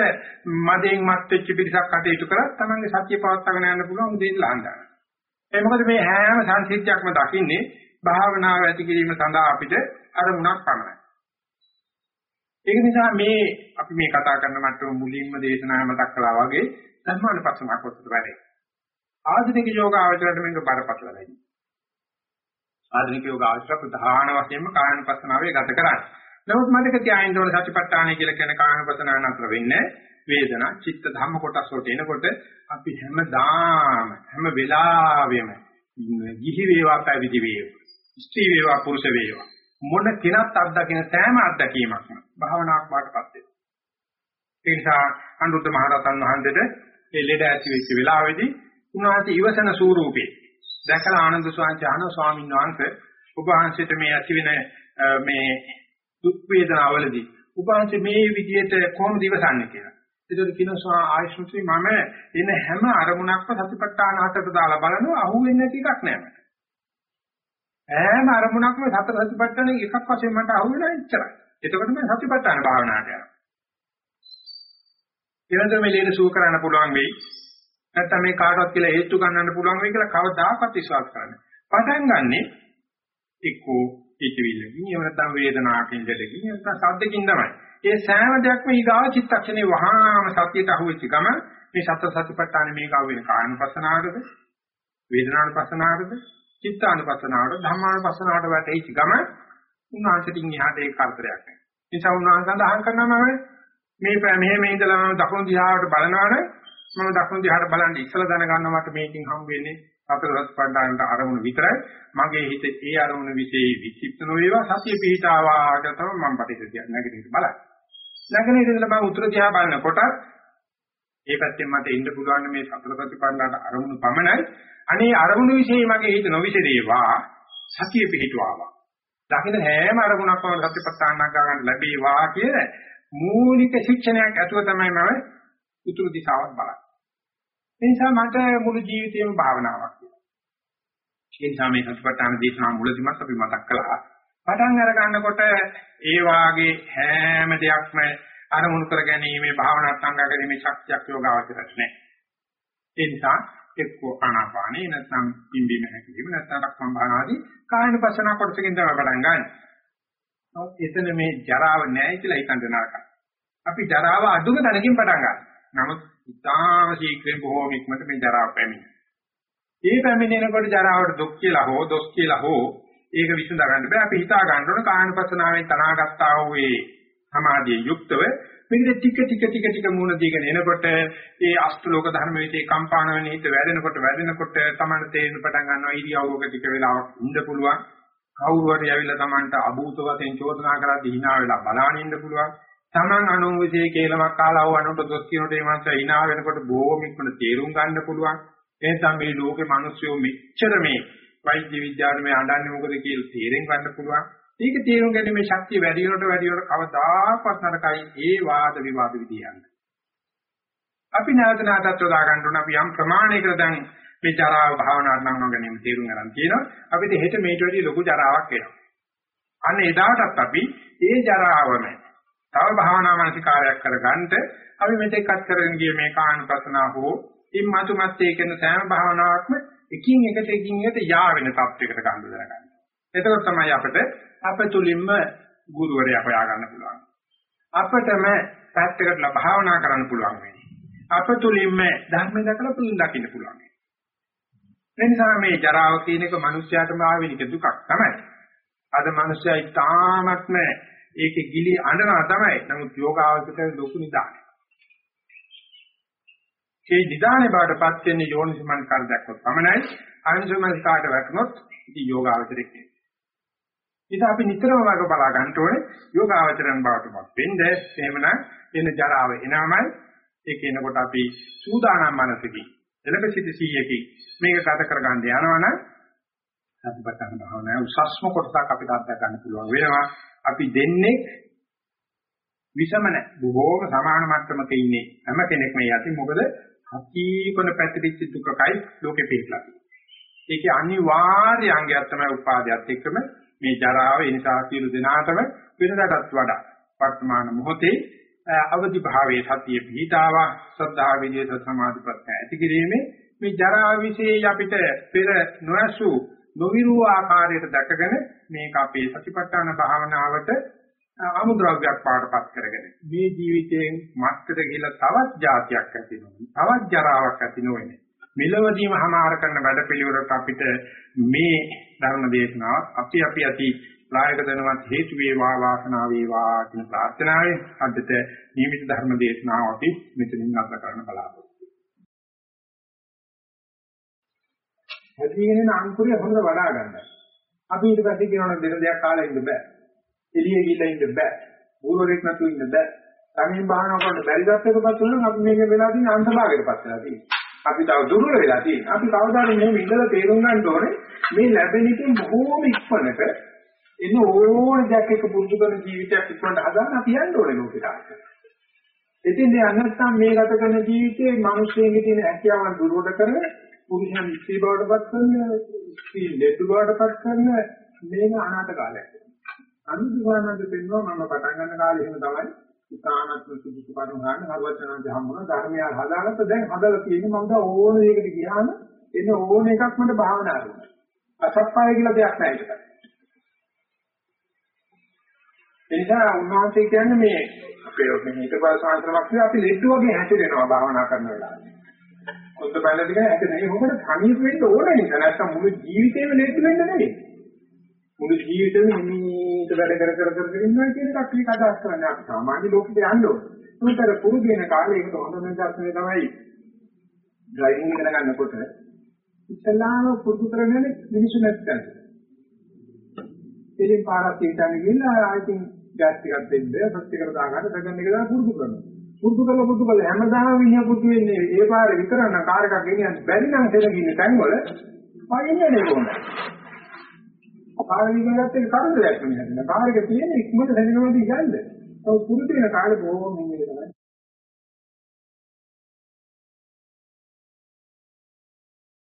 A: මදෙන් මත් වෙච්ච පිරිසක් කටයුතු කරත් Tamange සත්‍ය පවත්වාගෙන යන්න පුළුවන් දෙයක් ලහඳා. ඒ මොකද මේ හැම සංසිද්ධියක්ම දකින්නේ භාවනාව ඇති කිරීම සඳහා අපිට අරමුණක් පමණයි. ඒක නිසා මේ අපි මේ කතා කරන මට්ටම මුලින්ම දේශනාව මතක් කළා වගේ ධර්මානුපස්සනාව කොටසට වැඩේ. ආධුනික යෝග ආචරණයට මේක බරපතල වෙයි. ආධුනික යෝග ආචර ප්‍රධාන වශයෙන්ම කායනුපස්සනාවේ ගත කරන්නේ. නමුත් මතක තියාගන්න ඕන සතිපට්ඨානය කියලා කියන කායනුපස්සනාව නතර වෙන්නේ වේදනා චිත්ත ධම්ම කොටස් වලට එනකොට අපි හැමදාම හැම වෙලාවෙම ගිහි වේවා පැවිදි වේවා ස්ත්‍රී වේවා පුරුෂ වේවා මොන කෙනත් අත්දකින සෑම අත්දැකීමක්ම භාවනාවක් වාටපත් වෙනවා. ඒ නිසා අනුරුද්ධ මහරහතන් වහන්සේට ඒ ලෙඩ ඇති වෙච්ච වෙලාවේදී උන්වහන්සේ ඉවසන ස්වරූපේ දැකලා ආනන්ද ස්වාමීන් ස්වාමීන් වහන්සේ ඔබ වහන්සේට මේ ඇති වෙන මේ දුක් වේදනාවලදී ඔබ වහන්සේ මේ විදිහට කොහොමද ඉවසන්නේ කියලා. ඒකට කියනවා ආයශ්‍රුති මම එන හැම අරමුණක්ම සතිපට්ඨාන හතට දාලා බලනවා අහුවෙන්නේ නැති එකක් නෑ මට. හැම අරමුණක්ම සතර සතිපට්ඨාන එකක් වශයෙන් මට අහුවෙලා ඉච්චරයි. එතකොට මම සතිපට්ඨාන භාවනාවට යනවා. එවන්ද මේ ලේන සුව කරන්න පුළුවන් වෙයි. නැත්නම් මේ කාටවත් කියලා හේතු ගන්නන්න පුළුවන් වෙයි කියලා කවදාකවත් විශ්වාස කරන්නේ. පටන් ගන්නෙ එක්කෝ හිතවිල්ලකින් එහෙම නැත්නම් වේදනාවකින් දෙදකින් නැත්නම් සද්දකින් තමයි. ඒ සෑම දෙයක්ම ඊගාව චිත්තක්ෂණේ වහාම සතියට අහුවෙච්ච ගම මේ සතර සතිපට්ඨාන මේක අහුවෙන කායනුපස්සනාවටද වේදනානුපස්සනාවටද චිත්තානුපස්සනාවට ධම්මානුපස්සනාවට වැටෙච්ච ගම උන්වහන්සේටින් එහාට ඒක කරදරයක් නැහැ. ඒ නිසා උන්වහන්සේ සඳහන් කරනවා මේ මෙහෙ මේ ඉඳලා මම දකුණු දිහාවට බලනවනේ මම දකුණු දිහාට බලන් ඉස්සලා දැනගන්නවා මට මේකෙන් හම් වෙන්නේ සතර රසපණ්ඩාන්ට අරමුණු විතරයි මගේ හිත ඒ අරමුණු વિશે විචිත්ත නොවේවා සතිය පිහිටාවා කියලා තමයි මම ප්‍රතික්‍රියා නැගිටින්න බලන්නේ. නැගිටින්න ඉඳලා මම උතුර දිහා බලනකොට ඒ පැත්තෙන් මට එන්න පුළුවන් මේ සතර ප්‍රතිපන්නාට අරමුණු පමණයි. අනේ අරමුණු વિશે මගේ හිත නොවිසදේවා සතිය පිහිටුවාවා. දකින්න හැම අරමුණක්ම සතිපට්ඨානක් ගන්න ලැබේවා කියන මූලික ශික්ෂණයක් ඇතුව තමයි මම උතුරු දිශාවට බලන්නේ. ඒ නිසා මට මුළු ජීවිතේම භාවනාවක් කියලා. ඒ නිසා මේ සතිපට්ඨාන දේශනා මුලදිමත් අපි මතක් කළා. පටන් අර ගන්නකොට ඒ වාගේ හැම දෙයක්ම අරමුණු කර ගැනීමේ භාවනාවක් සංගාගරීමේ ශක්තියක් යෝගාවචරයට නැහැ. ඒ නිසා එක්කෝ ආනාපානේ නැත්නම් පිම්බීම හැකිලිම නැත්නම් රක්මන් භාවනාදී කායන පසන කොටසකින් තමයි පටන් ගන්න. නමුත් එතන මේ ජරාව නැහැ කියලා හිතන්න නරකයි. අපි ජරාව අඩුම තැනකින් පටන් ගන්නවා. නමුත් ඉතාම ශීක්‍රයෙන් බොහෝම ඉක්මනට මේ ජරාව පැමිණෙනවා. ඒ පැමිණෙනකොට ජරාවට දුක් කියලා හෝ දොස් කියලා හෝ ඒක විසඳ ගන්න බෑ. අපි හිතා ගන්න ඕන කායනුපස්සනාවෙන් තනාගත්තා වූ ඒ සමාධිය යුක්තව මේකේ ටික ටික ටික ටික මූණ දීගෙන එනකොට ඒ අෂ්ටලෝක ධර්ම විචේ කම්පාන වෙන හිත වැඩෙනකොට වැඩෙනකොට තමන්න තේරෙන පටන් ගන්නවා ඉරියව්වක ටික වෙලාවක් ඉන්න පුළුවන්. කවුරු හරි ඇවිල්ලා තමන්ට අභූත වශයෙන් චෝදනා කරද්දී hina වෙලා බලාගෙන ඉන්න පුළුවන්. Taman අනුවිසේ කේලමක් කාලා වව අනුට දොස් කියනකොට ඒ මනස hina වෙනකොට බොහොම ඉක්මනට තේරුම් ගන්න පුළුවන්. එනිසා මේ ලෝකේ මිනිස්සු මෙච්චර මේ වෛද්‍ය විද්‍යාවේ මේ අඬන්නේ මොකද කියලා තේරෙන් ගන්න පුළුවන්. ඒක තේරුම් ගැනීමේ ශක්තිය වැඩි වෙනකොට වැඩි වෙනකොට කවදාකවත් නරකයි ඒ වාද විවාද විදියන්නේ. අපි නැවත නැවතත් උදා ගන්න ඕන අපි යම් ප්‍රමාණයකට දැන් මේ ජරාව භාවනාවට නම් ගැනීම තේරුම් ගන්න තියෙනවා. අපිට හෙට මේට වැඩි ලොකු ජරාවක් එනවා. අන්න එදාටත් අපි ඒ ජරාවම තව භාවනා මානසිකාරයක් කරගන්න අපි මෙතෙක්වත් කරගෙන ගිය මේ කාණපසනා හෝ ඉන් මතු මැත්තේ කියන සෑම භාවනාවක්ම එකින් එකට එකින් එකට යා වෙන තත්යකට ගන්න දරගන්න. එතකොට තමයි අපිට අපතුලින්ම ගුරුවරයා හොයා ගන්න පුළුවන්. අපිටම පැත්තකට භාවනා කරන්න පුළුවන් වෙන්නේ. අපතුලින්ම ධර්ම දැකලා පුදුන් දකින්න පුළුවන්. එනිසා මේ ජරාව කියන එක මිනිස්යාටම ආවෙනික දුකක් තමයි. අද මිනිස්යා ඉතාමත්ම ඒකේ ගිලි අඬනවා තමයි. නමුත් යෝගාවචරයට ලොකු නිදානයි. ඒ නිදානේ බාටපත් වෙන්නේ යෝනිසමන් කර දැක්කොත් පමණයි. අංශමන් කාට වැටුනොත් ඉති යෝගාවචරෙක් නේ. ඉතින් අපි නිතරම වග බලා ගන්න ඕනේ යෝගාවචරයන් බවටපත් වෙන්න. එහෙමනම් එන ජරාව එනමයි ඒක එනකොට අපි සූදානම් මනසකින් එලෙබසිත 100කින් මේක ගත කරගන්න යනවනම් සතිපට්ඨාන භාවනාවේ උසස්ම කොටසක් අපිට අත්දැක ගන්න පුළුවන් වෙනවා. අපි දෙන්නේ විසම නැහැ. බොහෝම සමාන මට්ටමක ඉන්නේ හැම කෙනෙක්ම යති මොකද හකීකොන පැතිරිච්ච දුකකයි ලෝකෙ පිටලා තියෙන්නේ. ඒකේ අනිවාර්ය අංගයක් තමයි උපාදයට එක්කම මේ ජරාව ඒ නිසා සියලු දෙනාටම වෙනදාටත් වඩා වර්තමාන මොහොතේ අවදි භාවයේ සතිය පිහිටාවා ශ්‍රද්ධා විජේත සමාධි ප්‍රත්‍ය ඇති කිරීමේ මේ ජරා විශේෂ අපිට පෙර නොඇසු නොවිරු ආකාරයට දැකගෙන මේක අපේ සතිපට්ඨාන භාවනාවට අමුද්‍රව්‍යයක් පාඩපත් කරගෙන මේ ජීවිතයෙන් මත්තට ගිහිලා තවත් જાතියක් ඇති තවත් ජරාවක් ඇති නොවන්නේ. මෙලවදීම හමාර කරන වැඩපිළිවෙලට අපිට මේ ධර්ම දේශනාව අපි අපි ඇති ප්‍රායක දනවත් හේතු වේවා වාසනාව වේවා කියන ප්‍රාර්ථනාවෙන් අදට නියමිත ධර්ම දේශනාව අපි මෙතනින් අත්ද කරන්න බලාපොරොත්තු හැදීගෙන යන අංකුරය හොඳ වඩා ගන්න. අපි ඊට පස්සේ කියනවා දෙන දෙයක් කාලා ඉන්න බෑ. එළියේ ගිහිල්ලා ඉන්න බෑ. ඌරෙක් නැතුව ඉන්න බෑ. තනියෙන් බාහන කරන්න බැරි ගැත්තකපත් වුණොත් අපි මේක වෙලා තියෙන අන්තභාගයටපත් වෙලා තියෙනවා. අපි තව දුර්වල වෙලා තියෙනවා. අපි කවදාද මේ ඉඳලා තේරුම් ගන්න ඕනේ මේ ලැබෙන එකෙන් බොහෝම ඉක්මනට එන ඕන දෙයක් එක පුරුදු කරන ජීවිතයක් ඉක්මනට හදාන්න අපි යන්න ඕනේ ලෝකෙට. ඉතින් මේ අනත්තම් මේ ගත කරන ජීවිතයේ මිනිස්සුන්ගේ තියෙන හැකියාවන් දුර්වල කරන පුරුෂයන් ඉස්ත්‍රි බවටපත් කරන ස්ත්‍රී ලෙඩ බවටපත් කරන මේක අනාථ කාලයක්. අනුදුවානන්ද පෙන්වනවා මම පටන් ගන්න කාලේ එහෙම තමයි ඉතානත් සුදුසු කරුණු ගන්න හරවචනන්ද හම්බුණා ධර්මය හදාගත්ත දැන් හදලා තියෙන්නේ මම දැන් ඕන දෙයකට ගියාම එන ඕන එකක් මට භාවනා කරනවා. අසප්පාය කියලා දෙයක් නැහැ ඒක. එනිසා උන්වහන්සේ කියන්නේ මේ අපේ මේ හිතපාසාන්තරමක් කියලා අපි ලෙඩ වගේ හැසිරෙනවා භාවනා කරන වෙලාවේ. කොන්ද බැලලා ටික හැදෙන්නේ මොකද තනියම වෙන්න ඕනේ නිසා නැත්තම් මුළු ජීවිතේම ලෙඩ වෙන්න නෙවෙයි. මුළු ජීවිතේම හිමීට වැඩ කර කර කර කර ඉන්නවා කියන එකක් අපි අදහස් කරන්නේ අපි සාමාන්‍ය ලෝකෙට යන්න ඕනේ. උන්තර පුරුදු වෙන කාලේ ඒකට හොඳ නිදර්ශනය තමයි ඩ්‍රයිවිං ඉගෙන ගන්නකොට ඉස්සලාම පුරුදු කරන්නේ මිනිස්සු නැත්නම්. එලින් පාරක් තියටම ගිහිල්ලා ආයිතින් ගෑස් ටිකක් දෙන්න ප්‍රතිකර දාගන්න සෙකන්ඩ් එක දාලා පුරුදු කරනවා. පුරුදු කරලා පුරුදු කරලා හැමදාම විඤ්ඤා පුරුදු වෙන්නේ ඒ පාරේ විතර නම් කාර් එකක් ගෙනියන්න බැරි නම් දෙනකින් තැන්වල වයින්නේ නේ කොහොමද? කාර් එක ගත්තේ කරදරයක් නෙමෙයි. කාර් එක තියෙන ඉක්මනට හැදෙනවද යන්නේ. ඔව් පුරුදු වෙන කාලේ බොහොම ඉන්නේ